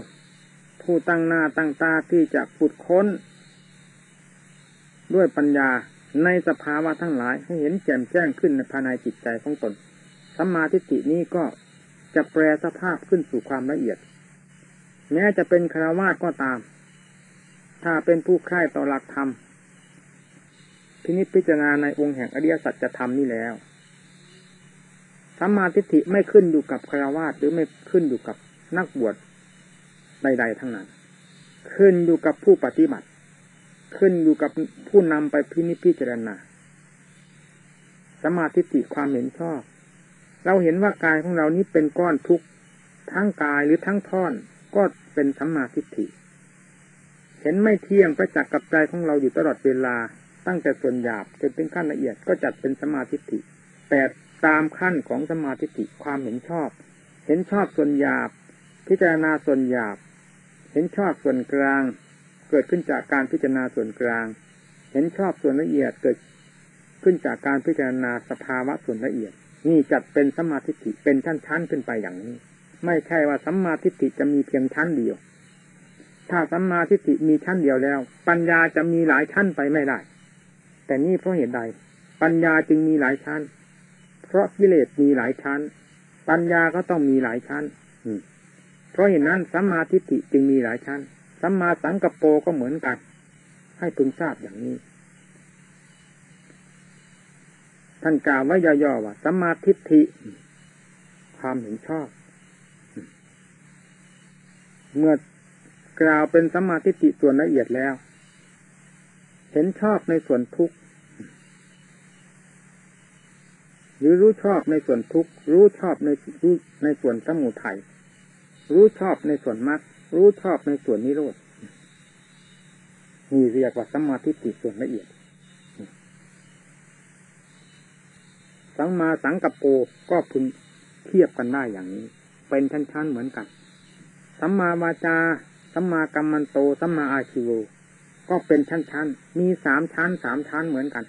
Speaker 1: ผู้ตั้งหน้าตั้งตาที่จะขุดค้น ด้วยปัญญา ในสภาวะทั้งหลายให้เห็นแจ่มแจ้งขึ้นในภายในจิตใจของตนสัมมาทิฏฐินี้ก็จะแปลสภาพขึ้นสู่ความละเอียด แม้จะเป็นคารวาสก็ตาม ถ้าเป็นผู้ใคร่ต่อหลักธรรม พินิจพิจารณาในองค์แห่งอริยสัจธรรมนี่แล้วสัมมาทิฏฐิไม่ขึ้นอยู่กับคารวาสหรือไม่ขึ้นอยู่กับนักบวชใด ๆ ทั้งนั้น ขึ้นอยู่กับผู้ปฏิบัติ ขึ้นอยู่กับผู้นำไปพินิจพิจารณาสมาธิติความเห็นชอบ เราเห็นว่ากายของเรานี้เป็นก้อนทุกข์ทั้งกายหรือทั้งท่อนก็เป็นสัมมาทิฏฐิ เห็นไม่เที่ยงประจักษ์กับใจของเราอยู่ตลอดเวลา ตั้งแต่ส่วนหยาบจนเป็นขั้นละเอียดก็จัดเป็นสมาทิฏฐิแปดตามขั้นของสมาทิฏฐิความเห็นชอบ เห็นชอบส่วนหยาบ พิจารณาส่วนหยาบ เห็นชอบส่วนกลาง เกิดขึ้นจากการพิจารณาส่วนกลาง เห็นชอบส่วนละเอียดเกิดขึ้นจากการพิจารณาสภาวะส่วนละเอียด นี่จัดเป็นสัมมาทิฏฐิเป็นชั้นๆขึ้นไปอย่างนี้ ไม่ใช่ว่าสัมมาทิฏฐิจะมีเพียงชั้นเดียว ถ้าสัมมาทิฏฐิมีชั้นเดียวแล้ว ปัญญาจะมีหลายชั้นไปไม่ได้ แต่นี่เพราะเหตุใด ปัญญาจึงมีหลายชั้น เพราะกิเลสมีหลายชั้น ปัญญาก็ต้องมีหลายชั้นเพราะเหตุนั้นสัมมาทิฏฐิจึงมีหลายชั้น สัมมาสังกปโปก็เหมือนกัน ให้พึงทราบอย่างนี้ ท่านกล่าวไว้ย่อๆว่าสัมมาทิฏฐิ ความเห็นชอบ เมื่อกล่าวเป็นสัมมาทิฏฐิส่วนละเอียดแล้ว เห็นชอบในส่วนทุกข์หรือรู้ชอบในส่วนทุกข์รู้ชอบในรู้ในส่วนสมุทัยรู้ชอบในส่วนมรรค รู้ชอบในส่วนนิโรธนี่เรียกว่าสัมมาทิฏฐิส่วนละเอียด สังมาสังกัปโปก็พึงเทียบกันได้อย่างนี้ เป็นชั้นๆเหมือนกันสัมมาวาจาสัมมากัมมันโตสัมมาอาชิวก็เป็นชั้นๆ มีสามชั้นสามชั้นเหมือนกัน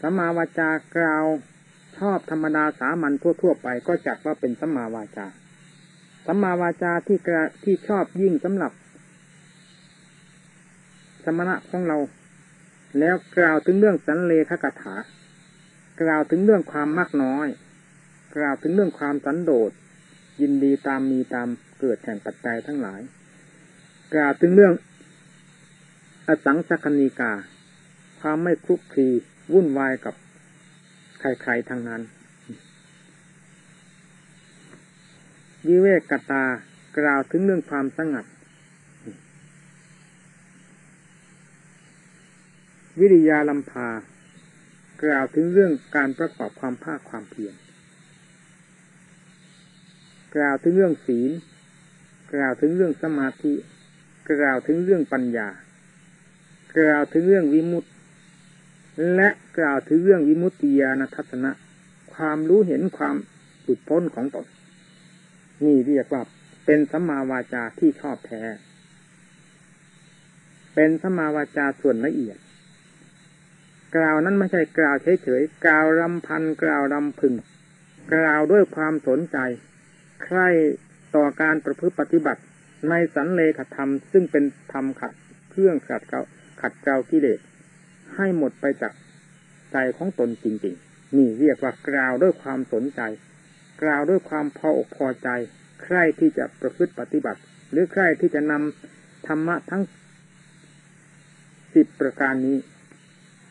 Speaker 1: สัมมาวาจากล่าวชอบธรรมดาสามัญทั่วๆไปก็จัดว่าเป็นสัมมาวาจา สัมมาวาจาที่กระที่ชอบยิ่งสำหรับ สมณะของเรา แล้วกล่าวถึงเรื่องสันเลขกถากล่าวถึงเรื่องความมากน้อย กล่าวถึงเรื่องความสันโดษยินดีตามมีตามเกิดแห่งปัจจัยทั้งหลาย กล่าวถึงเรื่อง อสังสกนิกา ความไม่คลุกคลีวุ่นวายกับใครๆทางนั้น วิเวกกตากล่าวถึงเรื่องความสงัด วิริยาลัมพากล่าวถึงเรื่องการประกอบความภาคความเพียรกล่าวถึงเรื่องศีล กล่าวถึงเรื่องสมาธิ กล่าวถึงเรื่องปัญญา กล่าวถึงเรื่องวิมุตติและกล่าวถึงเรื่องวิมุตติญาณทัศนะ ความรู้เห็นความหลุดพ้นของตน นี่เรียกว่าเป็นสัมมาวาจาที่ชอบแท้ เป็นสัมมาวาจาส่วนละเอียด กล่าวนั้นไม่ใช่กล่าวเฉยๆ กล่าวรำพัน กล่าวรำพึง กล่าวด้วยความสนใจ ใคร่ต่อการประพฤติปฏิบัติในสันเลขธรรม ซึ่งเป็นธรรมขัดเครื่องขัดเกาขัดเกลากิเลสให้หมดไปจากใจของตนจริง ๆ นี่เรียกว่ากล่าวด้วยความสนใจ กล่าวด้วยความพออกพอใจ ใคร่ที่จะประพฤติปฏิบัติ หรือใคร่ที่จะนำธรรมะทั้งสิบประการนี้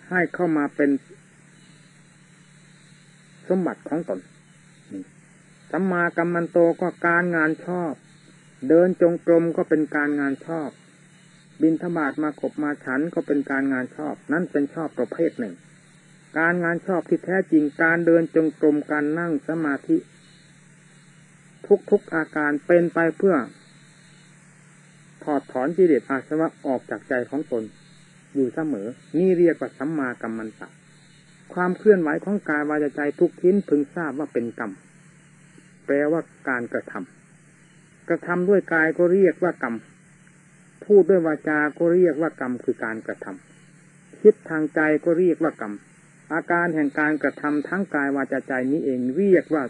Speaker 1: ให้เข้ามาเป็นสมบัติของตนสัมมากัมมันโตก็การงานชอบ เดินจงกรมก็เป็นการงานชอบ บินธบาตมาขบมาฉันก็เป็นการงานชอบ นั่นเป็นชอบประเภทหนึ่ง การงานชอบที่แท้จริงการเดินจงกรมการนั่งสมาธิ ทุกๆอาการเป็นไปเพื่อ ถอดถอนกิเลสอาสวะออกจากใจของตน อยู่เสมอ นี่เรียกว่าสัมมากัมมันตะความเคลื่อนไหวของกายวาจาใจทุกทิ้นพึงทราบว่าเป็นกรรมแปลว่าการกระทำกระทำด้วยกายก็เรียกว่ากรรม พูดด้วยวาจาก็เรียกว่ากรรมคือการกระทำคิดทางใจก็เรียกว่ากรรม อาการแห่งการกระทำทั้งกายวาจาใจนี้เองเรียกว่า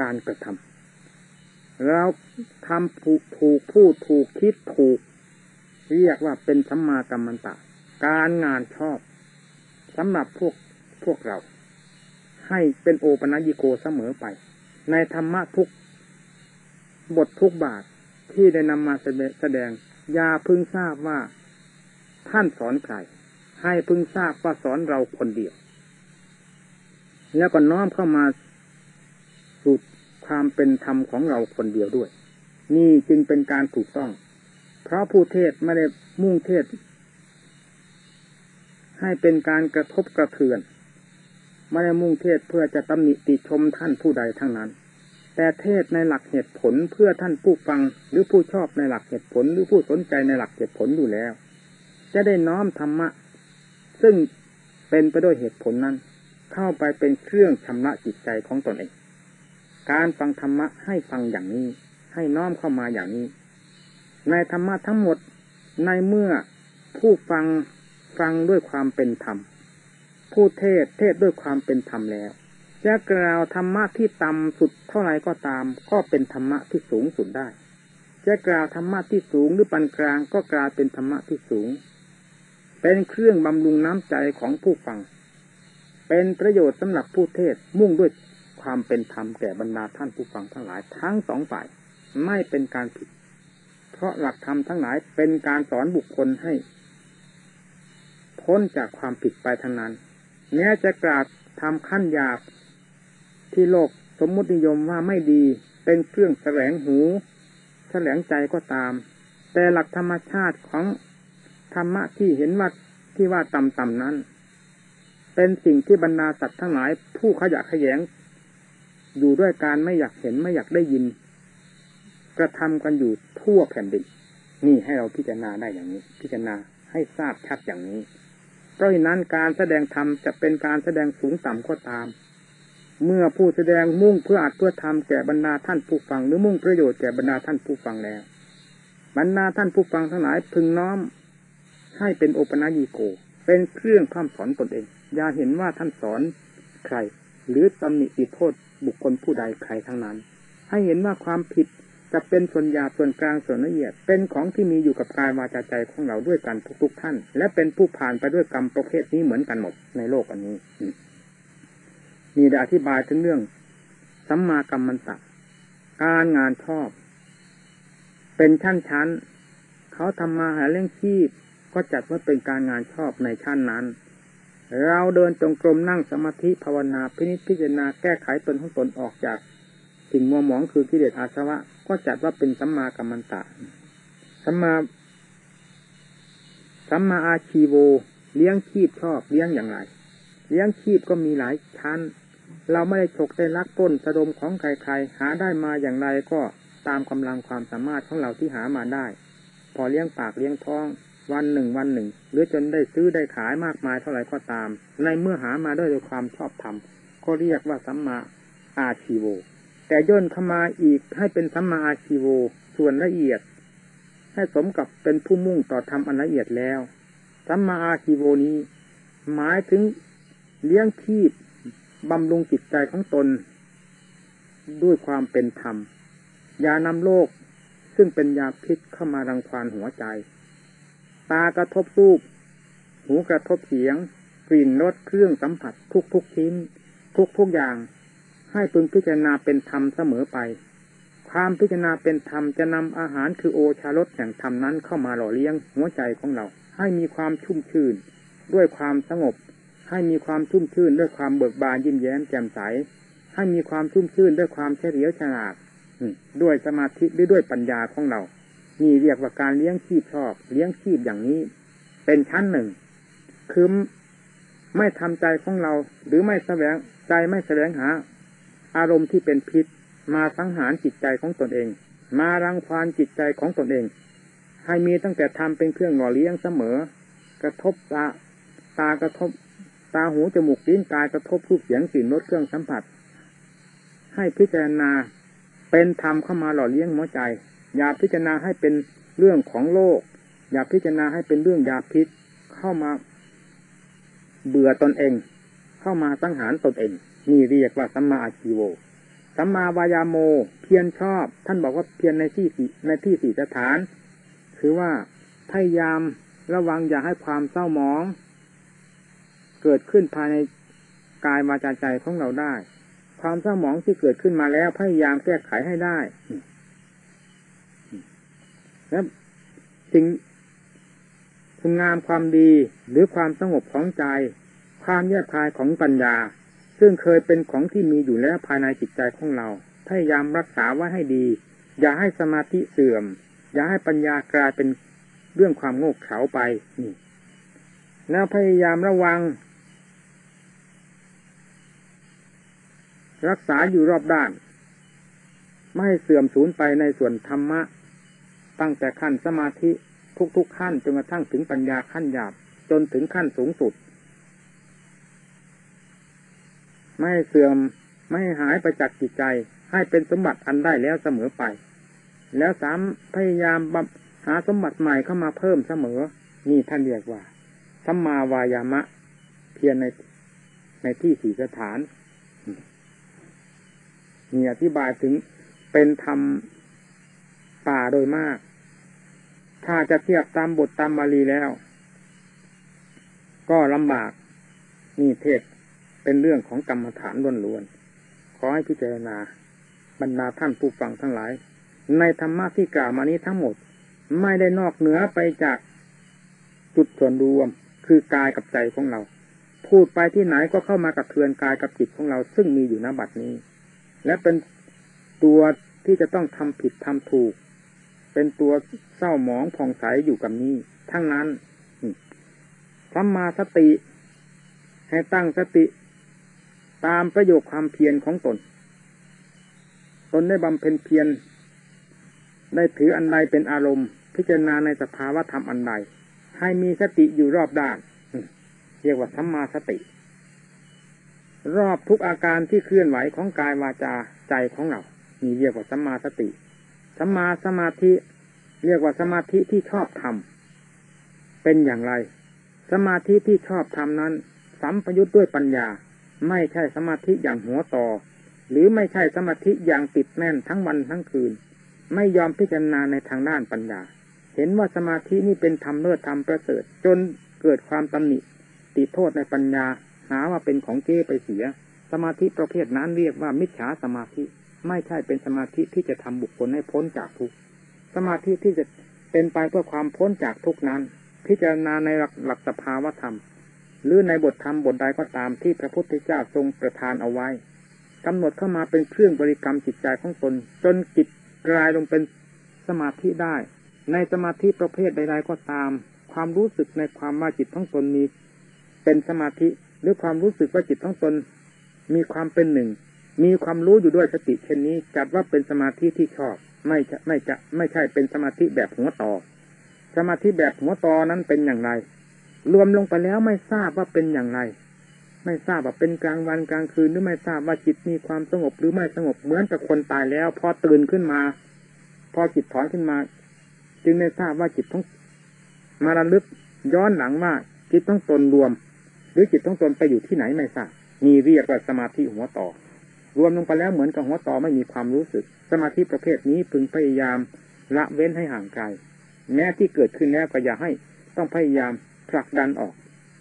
Speaker 1: การกระทำเราทำถูกถูกพูดถูกคิดถูก เรียกว่าเป็นสัมมากัมมันตะ การงานชอบสำหรับพวกพวกเรา ให้เป็นโอปัญิโกเสมอไป ในธรรมะทุกบททุกบาทที่ได้นำมาแสดงอย่าพึงทราบว่าท่านสอนใครให้พึงทราบว่าสอนเราคนเดียว แล้วก็น้อมเข้ามา สู่ความเป็นธรรมของเราคนเดียวด้วย นี่จึงเป็นการถูกต้อง เพราะผู้เทศไม่ได้มุ่งเทศ ให้เป็นการกระทบกระเทือนไม่ได้มุ่งเทศเพื่อจะตำหนิติชมท่านผู้ใดทั้งนั้น แต่เทศในหลักเหตุผลเพื่อท่านผู้ฟังหรือผู้ชอบในหลักเหตุผล หรือผู้สนใจในหลักเหตุผลอยู่แล้ว จะได้น้อมธรรมะ ซึ่งเป็นไปด้วยเหตุผลนั้น เข้าไปเป็นเครื่องชำระจิตใจของตนเอง การฟังธรรมะให้ฟังอย่างนี้ ให้น้อมเข้ามาอย่างนี้ ในธรรมะทั้งหมดในเมื่อผู้ฟังฟังด้วยความเป็นธรรม ผู้เทศเทศด้วยความเป็นธรรมแล้วจะกล่าวธรรมะที่ต่ำสุดเท่าไรก็ตาม ก็เป็นธรรมะที่สูงสุดได้ จะกล่าวธรรมะที่สูงหรือปานกลางก็กลายเป็นธรรมะที่สูง เป็นเครื่องบำรุงน้ำใจของผู้ฟัง เป็นประโยชน์สำหรับผู้เทศมุ่งด้วย ความเป็นธรรมแก่บรรดาท่านผู้ฟังทั้งหลาย ทั้งสองฝ่ายไม่เป็นการผิด เพราะหลักธรรมทั้งหลายเป็นการสอนบุคคลให้ พ้นจากความผิดไปทั้งนั้นแม้จะกราบทำขั้นหยาบที่โลกสมมุตินิยมว่าไม่ดี เป็นเครื่องแสลงหูแสลงใจก็ตาม แต่หลักธรรมชาติของธรรมะที่เห็นว่าที่ว่าต่ำๆนั้น เป็นสิ่งที่บรรดาสัตว์ทั้งหลาย ผู้ขยะขยง อยู่ด้วยการไม่อยากเห็นไม่อยากได้ยิน กระทำกันอยู่ทั่วแผ่นดินนี่ให้เราพิจารณาได้อย่างนี้ พิจารณาให้ทราบชัดอย่างนี้ เพราะฉะนั้นการแสดงธรรมจะเป็นการแสดงสูงต่ำก็ตาม เมื่อผู้แสดงมุ่งเพื่ออัดเพื่อทำแก่บรรดาท่านผู้ฟัง หรือมุ่งประโยชน์แก่บรรดาท่านผู้ฟังแล้ว บรรดาท่านผู้ฟังทั้งหลายพึงน้อม ให้เป็นโอปนายีโก เป็นเครื่องข้ามสอนตนเอง อย่าเห็นว่าท่านสอนใคร หรือตำหนิติโทษบุคคลผู้ใดใครทั้งนั้น ให้เห็นว่าความผิดจะเป็นส่วนหยาบส่วนกลางส่วนละเอียด เป็นของที่มีอยู่กับกายวาจาใจของเราด้วยกันทุกๆท่าน และเป็นผู้ผ่านไปด้วยกรรมประเภทนี้เหมือนกันหมดในโลกอันนี้มีได้อธิบายถึงเรื่องสัมมากัมมันตะการงานชอบ เป็นชั้นๆเขาทำมาหาเรื่องชีพก็จัดว่าเป็นการงานชอบในชั้นนั้น เราเดินจงกรมนั่งสมาธิภาวนาพินิจพิจารณาแก้ไขตนของตนออกจากสิ่งมัวหมองคือกิเลสอาสวะ ก็จัดว่าเป็นสัมมากัมมันตะสัมมาสัมมาอาชีโว เลี้ยงชีพชอบเลี้ยงอย่างไร เลี้ยงชีพก็มีหลายชั้น เราไม่ได้ฉกได้ลักต้นสะดมของใครๆหาได้มาอย่างไรก็ตามกำลังความสามารถของเราที่หามาได้ พอเลี้ยงปากเลี้ยงท้อง วันหนึ่งวันหนึ่ง หรือจนได้ซื้อได้ขายมากมายเท่าไหร่ก็ตาม ในเมื่อหามาด้วยด้วยความชอบธรรมก็เรียกว่าสัมมาอาชีโว แต่ย่นเข้ามาอีกให้เป็นสัมมาอาชีโวส่วนละเอียด ให้สมกับเป็นผู้มุ่งต่อธรรมอันละเอียดแล้วสัมมาอาชีโวนี้ หมายถึงเลี้ยงชีพบำรุงจิตใจของตน ด้วยความเป็นธรรมยานำโลก ซึ่งเป็นยาพิษเข้ามารังควานหัวใจ ตากระทบรูป หูกระทบเสียง กลิ่นรสเครื่องสัมผัสทุกทุกชิ้น ทุกทุกอย่าง ให้พึงพิจารณาเป็นธรรมเสมอไป ความพิจารณาเป็นธรรมจะนำอาหารคือโอชารสแห่งธรรมนั้นเข้ามาหล่อเลี้ยงหัวใจของเรา ให้มีความชุ่มชื่น ด้วยความสงบ ให้มีความชุ่มชื่น ด้วยความเบิกบานยิ้มแย้มแจ่มใส ให้มีความชุ่มชื่นด้วยความเฉลียวฉลาดด้วยสมาธิหรือด้วยปัญญาของเรา นี่เรียกว่าการเลี้ยงชีพชอบ เลี้ยงชีพอย่างนี้ เป็นชั้นหนึ่ง คือไม่ทำใจของเรา หรือไม่แสวงใจไม่แสวงหา อารมณ์ที่เป็นพิษ มาสังหารจิตใจของตนเอง มารังควานจิตใจของตนเอง ให้มีตั้งแต่ทำเป็นเครื่องหล่อเลี้ยงเสมอ กระทบตาตากระทบ ตาหูจมูกลิ้นกายกระทบรูปเสียงกลิ่นรสเครื่องสัมผัส ให้พิจารณาเป็นธรรมเข้ามาหล่อเลี้ยงหัวใจ อย่าพิจารณาให้เป็นเรื่องของโลก อย่าพิจารณาให้เป็นเรื่องยาพิษเข้ามาเบื่อตนเอง เข้ามาสังหารตนเองนี่เรียกว่าสัมมาอาชีโวสัมมาวายาโม เพียรชอบ ท่านบอกว่าเพียรในที่สี่ในที่สี่สถาน คือว่าพยายามระวังอย่าให้ความเศร้าหมอง เกิดขึ้นภายในกายวาจาใจของเราได้ ความเศร้าหมองที่เกิดขึ้นมาแล้วพยายามแก้ไขให้ได้ และสิ่งคุณงามความดีหรือความสงบของใจ ความแยกคายของปัญญา ซึ่งเคยเป็นของที่มีอยู่แล้วภายในจิตใจของเรา พยายามรักษาไว้ให้ดี อย่าให้สมาธิเสื่อม อย่าให้ปัญญากลายเป็นเรื่องความโง่เขลาไปนี่แล้วพยายามระวัง รักษาอยู่รอบด้าน ไม่ให้เสื่อมสูญไปในส่วนธรรมะ ตั้งแต่ขั้นสมาธิทุกๆขั้นจนกระทั่งถึงปัญญาขั้นหยาบจนถึงขั้นสูงสุด ไม่ให้เสื่อมไม่ให้หายไปจากจิตใจ ให้เป็นสมบัติอันได้แล้วเสมอไป แล้วสามพยายามหาสมบัติใหม่เข้ามาเพิ่มเสมอ นี่ท่านเรียกว่าสัมมาวายามะ เพียรในในที่สี่สถานนี่อธิบายถึงเป็นธรรมป่าโดยมาก ถ้าจะเทียบตามบทตามบาลีแล้ว ก็ลำบากนี่เทศเป็นเรื่องของกรรมฐานล้วนๆ ขอให้พิจารณาบรรดาท่านผู้ฟังทั้งหลาย ในธรรมะที่กล่าวมานี้ทั้งหมด ไม่ได้นอกเหนือไปจากจุดส่วนรวมคือกายกับใจของเรา พูดไปที่ไหนก็เข้ามากับเทือนกายกับจิตของเราซึ่งมีอยู่ณบัดนี้ และเป็นตัวที่จะต้องทำผิดทำถูก เป็นตัวเศร้าหมองผ่องใสอยู่กับนี้ ทั้งนั้นสัมมาสติ ให้ตั้งสติ ตามประโยคความเพียรของตน ตนได้บำเพ็ญเพียรได้ถืออันใดเป็นอารมณ์ พิจารณาในสภาวะธรรมอันใด ให้มีสติอยู่รอบด้านเรียกว่าสัมมาสติ รอบทุกอาการที่เคลื่อนไหวของกายวาจาใจของเรานี่เรียกว่าสัมมาสติ สัมมาสมาธิ เรียกว่าสมาธิที่ชอบทำเป็นอย่างไร สมาธิที่ชอบทำนั้น สัมปยุทธ์ด้วยปัญญา ไม่ใช่สมาธิอย่างหัวต่อ หรือไม่ใช่สมาธิอย่างติดแน่นทั้งวันทั้งคืน ไม่ยอมพิจารณาในทางด้านปัญญา เห็นว่าสมาธินี่เป็นธรรมเลิศธรรมประเสริฐจนเกิดความตำหนิติโทษในปัญญาหาว่าเป็นของเก้ไปเสีย สมาธิประเภทนั้นเรียกว่ามิจฉาสมาธิ ไม่ใช่เป็นสมาธิที่จะทำบุคคลให้พ้นจากทุกข์สมาธิที่จะเป็นไปเพื่อความพ้นจากทุกข์นั้น พิจารณาในหลักหลักสภาวธรรม หรือในบทธรรมบทใดก็ตามที่พระพุทธเจ้าทรงประทานเอาไว้กำหนดเข้ามาเป็นเครื่องบริกรรมจิตใจของตนจนจิตกลายลงเป็นสมาธิได้ ในสมาธิประเภทใด ๆก็ตาม ความรู้สึกในความว่าจิตของตนมีเป็นสมาธิหรือความรู้สึกว่าจิตของตนมีความเป็นหนึ่ง มีความรู้อยู่ด้วยสติเช่นนี้จัดว่าเป็นสมาธิที่ชอบ ไม่จะไม่จะไม่ใช่เป็นสมาธิแบบหัวต่อ สมาธิแบบหัวต่อนั้นเป็นอย่างไร รวมลงไปแล้วไม่ทราบว่าเป็นอย่างไร ไม่ทราบว่าเป็นกลางวันกลางคืนหรือไม่ทราบว่าจิตมีความสงบหรือไม่สงบเหมือนกับคนตายแล้ว พอตื่นขึ้นมา พอจิตถอนขึ้นมา จึงได้ทราบว่าจิตต้องมาระลึกย้อนหลังว่าจิตต้องตนรวม หรือจิตต้องตนไปอยู่ที่ไหนไม่ทราบมีเรียกว่าสมาธิหัวต่อ รวมลงไปแล้วเหมือนกับหัวต่อไม่มีความรู้สึก สมาธิประเภทนี้พึงพยายามละเว้นให้ห่างไกลแม้ที่เกิดขึ้นแล้วก็อย่าให้ต้องพยายามผลักดันออก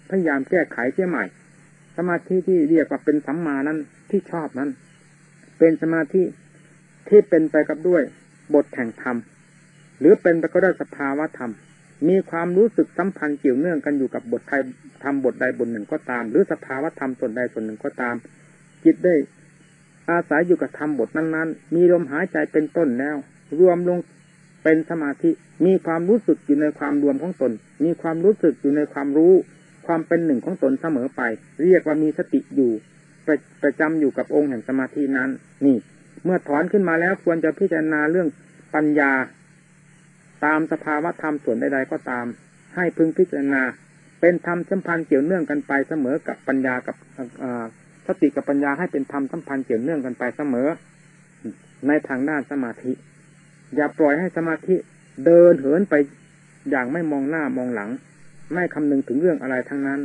Speaker 1: พยายามแก้ไขเสียใหม่ สมาธิที่เรียกว่าเป็นสัมมานั้นที่ชอบนั้น เป็นสมาธิที่เป็นไปกับด้วยบทแห่งธรรม หรือเป็นไปก็ด้วยสภาวะธรรม มีความรู้สึกสัมพันธ์เกี่ยวเนื่องกันอยู่กับบทไทยทำบทใดบทหนึ่งก็ตาม หรือสภาวะธรรมส่วนใดส่วนหนึ่งก็ตาม จิตได้ อาศัยอยู่กับธรรมบทนั้นๆ มีลมหายใจเป็นต้นแล้ว รวมลงเป็นสมาธิ มีความรู้สึกอยู่ในความรวมของตน มีความรู้สึกอยู่ในความรู้ ความเป็นหนึ่งของตนเสมอไป เรียกว่ามีสติอยู่ประประจำอยู่กับองค์แห่งสมาธินั้น นี่ เมื่อถอนขึ้นมาแล้วควรจะพิจารณาเรื่องปัญญา ตามสภาวะธรรมส่วนใดๆก็ตาม ให้พึงพิจารณา เป็นธรรมสัมพันธ์เกี่ยวเนื่องกันไปเสมอกับปัญญากับ สติกับปัญญาให้เป็นธรรมสัมพันธ์เกี่ยวเนื่องกันไปเสมอ ในทางด้านสมาธิ อย่าปล่อยให้สมาธิเดินเหินไปอย่างไม่มองหน้ามองหลัง ไม่คำนึงถึงเรื่องอะไรทั้งนั้น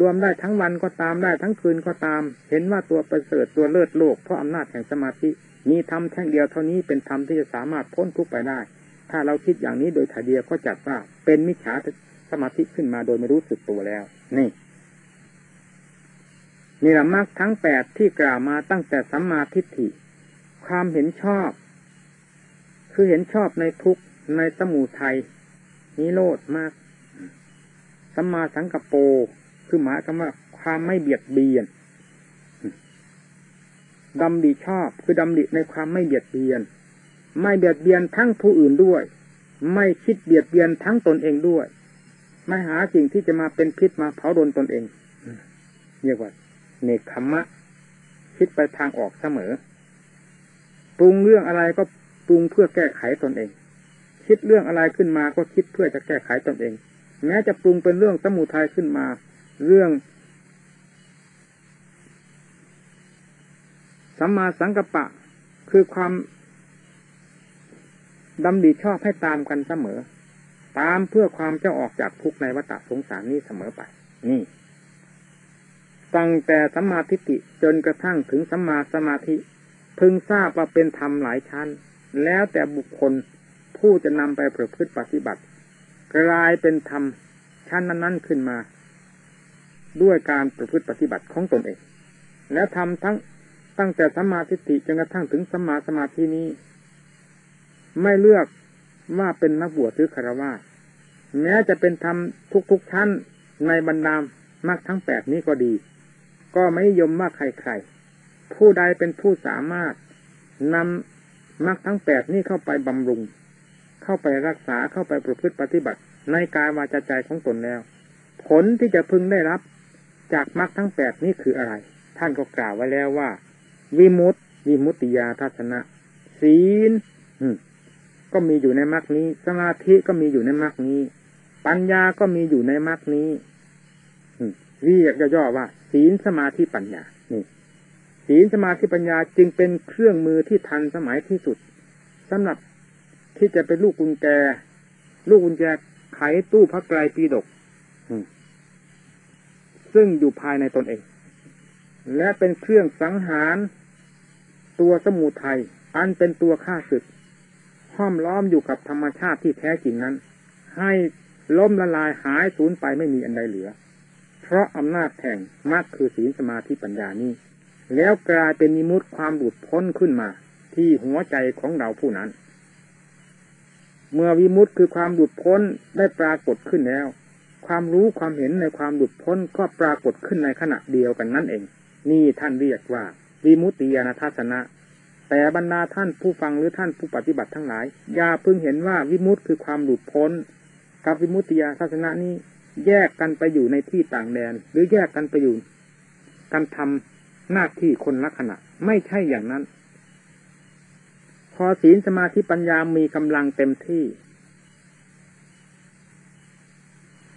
Speaker 1: รวมได้ทั้งวันก็ตามได้ทั้งคืนก็ตาม เห็นว่าตัวประเสริฐตัวเลิศโลกเพราะอำนาจแห่งสมาธิมีธรรมแท่งเดียวเท่านี้เป็นธรรมที่จะสามารถพ้นทุกข์ไปได้ ถ้าเราคิดอย่างนี้โดยถ่ายเดียวก็จัดว่าเป็นมิจฉาสมาธิขึ้นมาโดยไม่รู้สึกตัวแล้ว นี่ นี่ละมรรคทั้งแปดที่กล่าวมาตั้งแต่สัมมาทิฏฐิ ความเห็นชอบ คือเห็นชอบในทุกในสมูทัยนิโรธมากสัมมาสังกปรคือหมายคำว่าความไม่เบียดเบียนดำดิชอบคือดำดิในความไม่เบียดเบียน ไม่เบียดเบียนทั้งผู้อื่นด้วย ไม่คิดเบียดเบียนทั้งตนเองด้วย ไม่หาสิ่งที่จะมาเป็นพิษมาเผาโดนตนเองเรียกว่า เนคขมะ คิดไปทางออกเสมอ ปรุงเรื่องอะไรก็ปรุงเพื่อแก้ไขตนเอง คิดเรื่องอะไรขึ้นมาก็คิดเพื่อจะแก้ไขตนเองแม้จะปรุงเป็นเรื่องสมุทัยขึ้นมา เรื่องสัมมาสังกัปปะ คือความดำดีชอบให้ตามกันเสมอ ตามเพื่อความจะออกจากทุกข์ในวัฏสงสารนี้เสมอไป นี่ ตั้งแต่สัมมาทิฏฐิจนกระทั่งถึงสัมมาสมาธิ พึงทราบว่าเป็นธรรมหลายชั้น แล้วแต่บุคคลผู้จะนำไปประพฤติปฏิบัติ กลายเป็นธรรมชั้นนั้นๆขึ้นมา ด้วยการประพฤติปฏิบัติของตนเอง แล้วทำทั้งตั้งแต่สัมมาทิฏฐิจนกระทั่งถึงสัมมาสมาธินี้ ไม่เลือกว่าเป็นนักบวชหรือคารวะแม้จะเป็นธรรมทุกๆชั้นในบรรดามรรคทั้งแปดนี้ก็ดี ก็ไม่ยมว่าใครๆ ผู้ใดเป็นผู้สามารถนำมรรคทั้งแปดนี้เข้าไปบำรุง เข้าไปรักษาเข้าไปประพฤติปฏิบัติ ในกายวาจาใจของตนแล้ว ผลที่จะพึงได้รับจากมรรคทั้งแปดนี้คืออะไร ท่านก็กล่าวไว้แล้วว่า วิมุตติวิมุตติยาทัศนะ ศีลก็มีอยู่ในมรรคนี้ สมาธิก็มีอยู่ในมรรคนี้ ปัญญาก็มีอยู่ในมรรคนี้เรียกย่อๆว่า ศีลสมาธิปัญญานี่ศีลสมาธิปัญญาจึงเป็นเครื่องมือที่ทันสมัยที่สุดสำหรับที่จะเป็นลูกกุญแจ ลูกกุญแจไขตู้พระไกรปีดกซึ่งอยู่ภายในตนเอง และเป็นเครื่องสังหาร ตัวสมูทัยอันเป็นตัวฆ่าศึก ห้อมล้อมอยู่กับธรรมชาติที่แท้จริงนั้น ให้ล้มละลายหายสูญไปไม่มีอันใดเหลือ ราะอำนาจแห่งมรรคคือศีลสมาธิปัญญานี้ แล้วกลายเป็นนิมุตความหลุดพ้นขึ้นมา ที่หัวใจของเราผู้นั้น เมื่อวิมุตคือความหลุดพ้นได้ปรากฏขึ้นแล้ว ความรู้ความเห็นในความหลุดพ้นก็ปรากฏขึ้นในขณะเดียวกันนั่นเอง นี่ท่านเรียกว่าวิมุตติยาณทัศนะแต่บรรดาท่านผู้ฟังหรือท่านผู้ปฏิบัติทั้งหลาย อย่าเพิ่งเห็นว่าวิมุตต์คือความหลุดพ้น กับวิมุตติยาทัศนะนี้ แยกกันไปอยู่ในที่ต่างแดน หรือแยกกันไปอยู่การทำหน้าที่คนละขณะ ไม่ใช่อย่างนั้น พอศีลสมาธิปัญญามีกำลังเต็มที่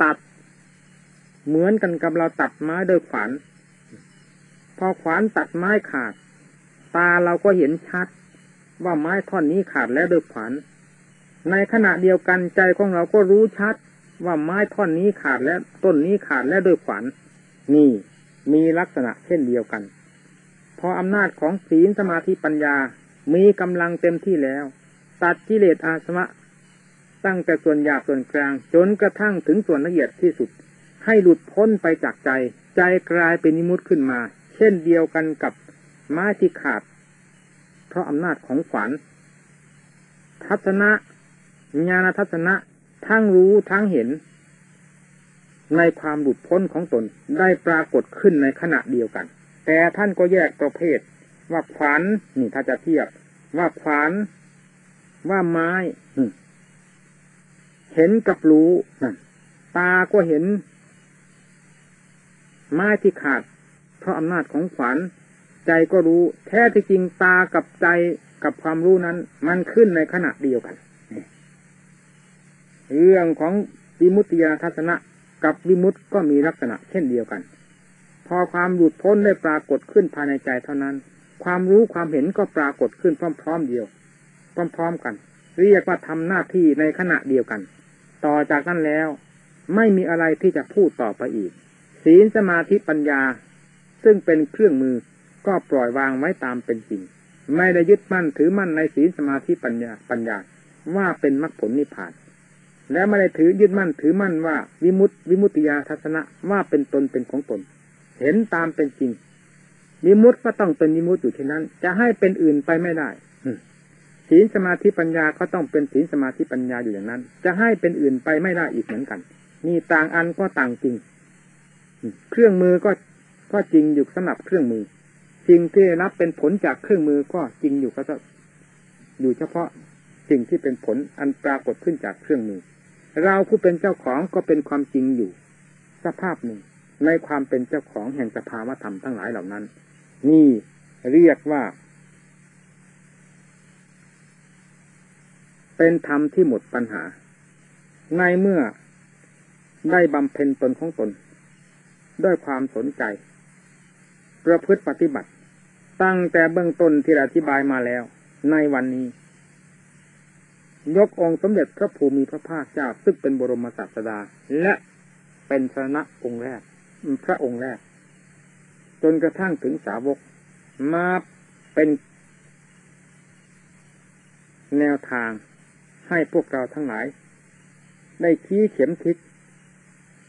Speaker 1: ตัด เหมือนกันกับเราตัดไม้โดยขวานพอขวานตัดไม้ขาด ตาเราก็เห็นชัด ว่าไม้ท่อนนี้ขาดแล้วโดยขวานในขณะเดียวกันใจของเราก็รู้ชัด ว่าไม้ท่อนนี้ขาดแล้วต้นนี้ขาดแล้วด้วยขวัญนี่มีลักษณะเช่นเดียวกัน พออำนาจของศีลสมาธิปัญญา มีกำลังเต็มที่แล้ว ตัดกิเลสอาสวะตั้งแต่ส่วนหยาบส่วนกลาง จนกระทั่งถึงส่วนละเอียดที่สุด ให้หลุดพ้นไปจากใจ ใจกลายเป็นนิมุตขึ้นมา เช่นเดียวกันกับไม้ที่ขาด เพราะอำนาจของขวัญทัศนะญาณทัศนะ ทั้งรู้ทั้งเห็น ในความหลุดพ้นของตนได้ปรากฏขึ้นในขณะเดียวกัน แต่ท่านก็แยกประเภท ว่าขวานนี่ถ้าจะเทียบ ว่าขวานว่าไม้เห็นกับรู้ตาก็เห็น ไม้ที่ขาด เพราะอำนาจของขวานใจก็รู้ แท้ที่จริงตากับใจกับความรู้นั้น มันขึ้นในขณะเดียวกัน เรื่องของวิมุตติยาทัศนะกับวิมุตติก็มีลักษณะเช่นเดียวกัน พอความหลุดพ้นได้ปรากฏขึ้นภายในใจเท่านั้น ความรู้ความเห็นก็ปรากฏขึ้นพร้อมๆเดียว พร้อม ๆกัน เรียกว่าทำหน้าที่ในขณะเดียวกัน ต่อจากนั้นแล้ว ไม่มีอะไรที่จะพูดต่อไปอีก ศีลสมาธิปัญญา ซึ่งเป็นเครื่องมือก็ปล่อยวางไว้ตามเป็นจริง ไม่ได้ยึดมั่นถือมั่นในศีลสมาธิปัญญาปัญญาว่าเป็นมรรคผลนิพพาน และไม่ได้ถือยึดมั่นถือมั่นว่าวิมุตติวิมุตติยาทัศนะว่าเป็นตนเป็นของตน เห็นตามเป็นจริงวิมุตติก็ต้องเป็นวิมุตติอยู่เช่นนั้น จะให้เป็นอื่นไปไม่ได้ศีลสมาธิปัญญาก็ต้องเป็นศีลสมาธิปัญญาอยู่อย่างนั้น จะให้เป็นอื่นไปไม่ได้อีกเหมือนกันนี่ต่างอันก็ต่างจริง เครื่องมือก็ก็จริงอยู่สำหรับเครื่องมือสิ่งที่รับเป็นผลจากเครื่องมือก็จริงอยู่ก็จะอยู่เฉพาะสิ่งที่เป็นผลอันปรากฏขึ้นจากเครื่องมือ เราผู้เป็นเจ้าของก็เป็นความจริงอยู่ สภาพหนึ่ง ในความเป็นเจ้าของแห่งสภาวธรรมทั้งหลายเหล่านั้น นี่เรียกว่า เป็นธรรมที่หมดปัญหา ในเมื่อได้บำเพ็ญตนของตน ด้วยความสนใจ ประพฤติปฏิบัติ ตั้งแต่เบื้องต้นที่อธิบายมาแล้ว ในวันนี้ ยกองค์สมเด็จพระภูมิพระภาคเจ้าซึ่งเป็นบรมศาสดา และเป็นสนะองค์แรก พระองค์แรก จนกระทั่งถึงสาวก มาเป็นแนวทางให้พวกเราทั้งหลาย ได้ชี้เข็มทิศ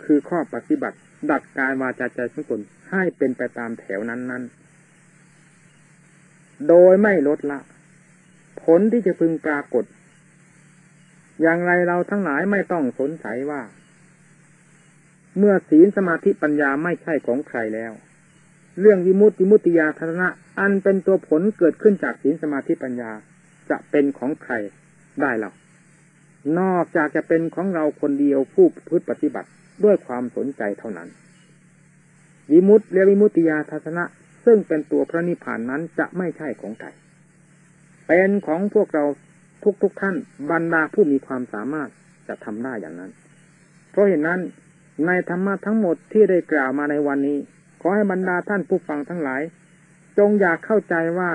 Speaker 1: คือข้อปฏิบัติ ดัดการวาจาใจของตนให้เป็นไปตามแถวนั้น ๆ โดยไม่ลดละ ผลที่จะพึงปรากฏ อย่างไรเราทั้งหลายไม่ต้องสนใจว่า เมื่อศีลสมาธิปัญญาไม่ใช่ของใครแล้ว เรื่องวิมุตติมุตติยาธนะอันเป็นตัวผลเกิดขึ้นจากศีลสมาธิปัญญาจะเป็นของใครได้หรอนอกจากจะเป็นของเราคนเดียวผู้พึ่ปฏิบัติด้วยความสนใจเท่านั้น วิมุตติและวิมุตติยาทัศนะ ซึ่งเป็นตัวพระนิพพานนั้นจะไม่ใช่ของใครเป็นของพวกเรา ทุกๆทท่านบรรดาผู้มีความสามารถจะทำได้อย่างนั้น เพราะเหตุนนั้นในธรรมะทั้งหมดที่ได้กล่าวมาในวันนี้ ขอให้บรรดาท่านผู้ฟังทั้งหลาย จงอยากเข้าใจว่า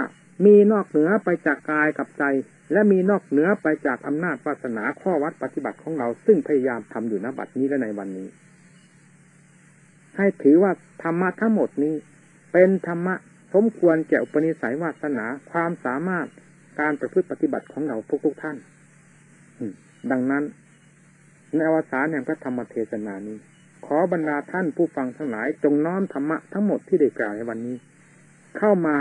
Speaker 1: มีนอกเหนือไปจากกายกับใจ และมีนอกเหนือไปจากอำนาจวาสนาข้อวัดปฏิบัติของเรา ซึ่งพยายามทำอยู่ณบัดนี้และในวันนี้ ให้ถือว่าธรรมะทั้งหมดนี้ เป็นธรรมะสมควรแก่อุปนิสัยวาสนาความสามารถ การประพฤติปฏิบัติของเราทุกๆทท่านดังนั้น ในอวสานแห่งพระธรรมเทศนานี้ ขอบรรดาท่านผู้ฟังทั้งหลาย จงน้อมธรรมะทั้งหมดที่ได้กล่าวในวันนี้ เข้ามา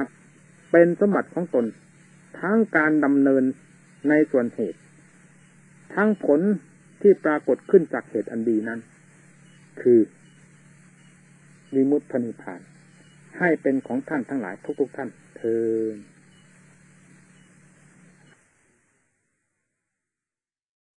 Speaker 1: เป็นสมบัติของตน ทั้งการดำเนินในส่วนเหตุ ทั้งผลที่ปรากฏขึ้นจากเหตุอันดีนั้น คือวิมุตติพนิพาน ให้เป็นของท่านทั้งหลายทุกๆทท่านเธอ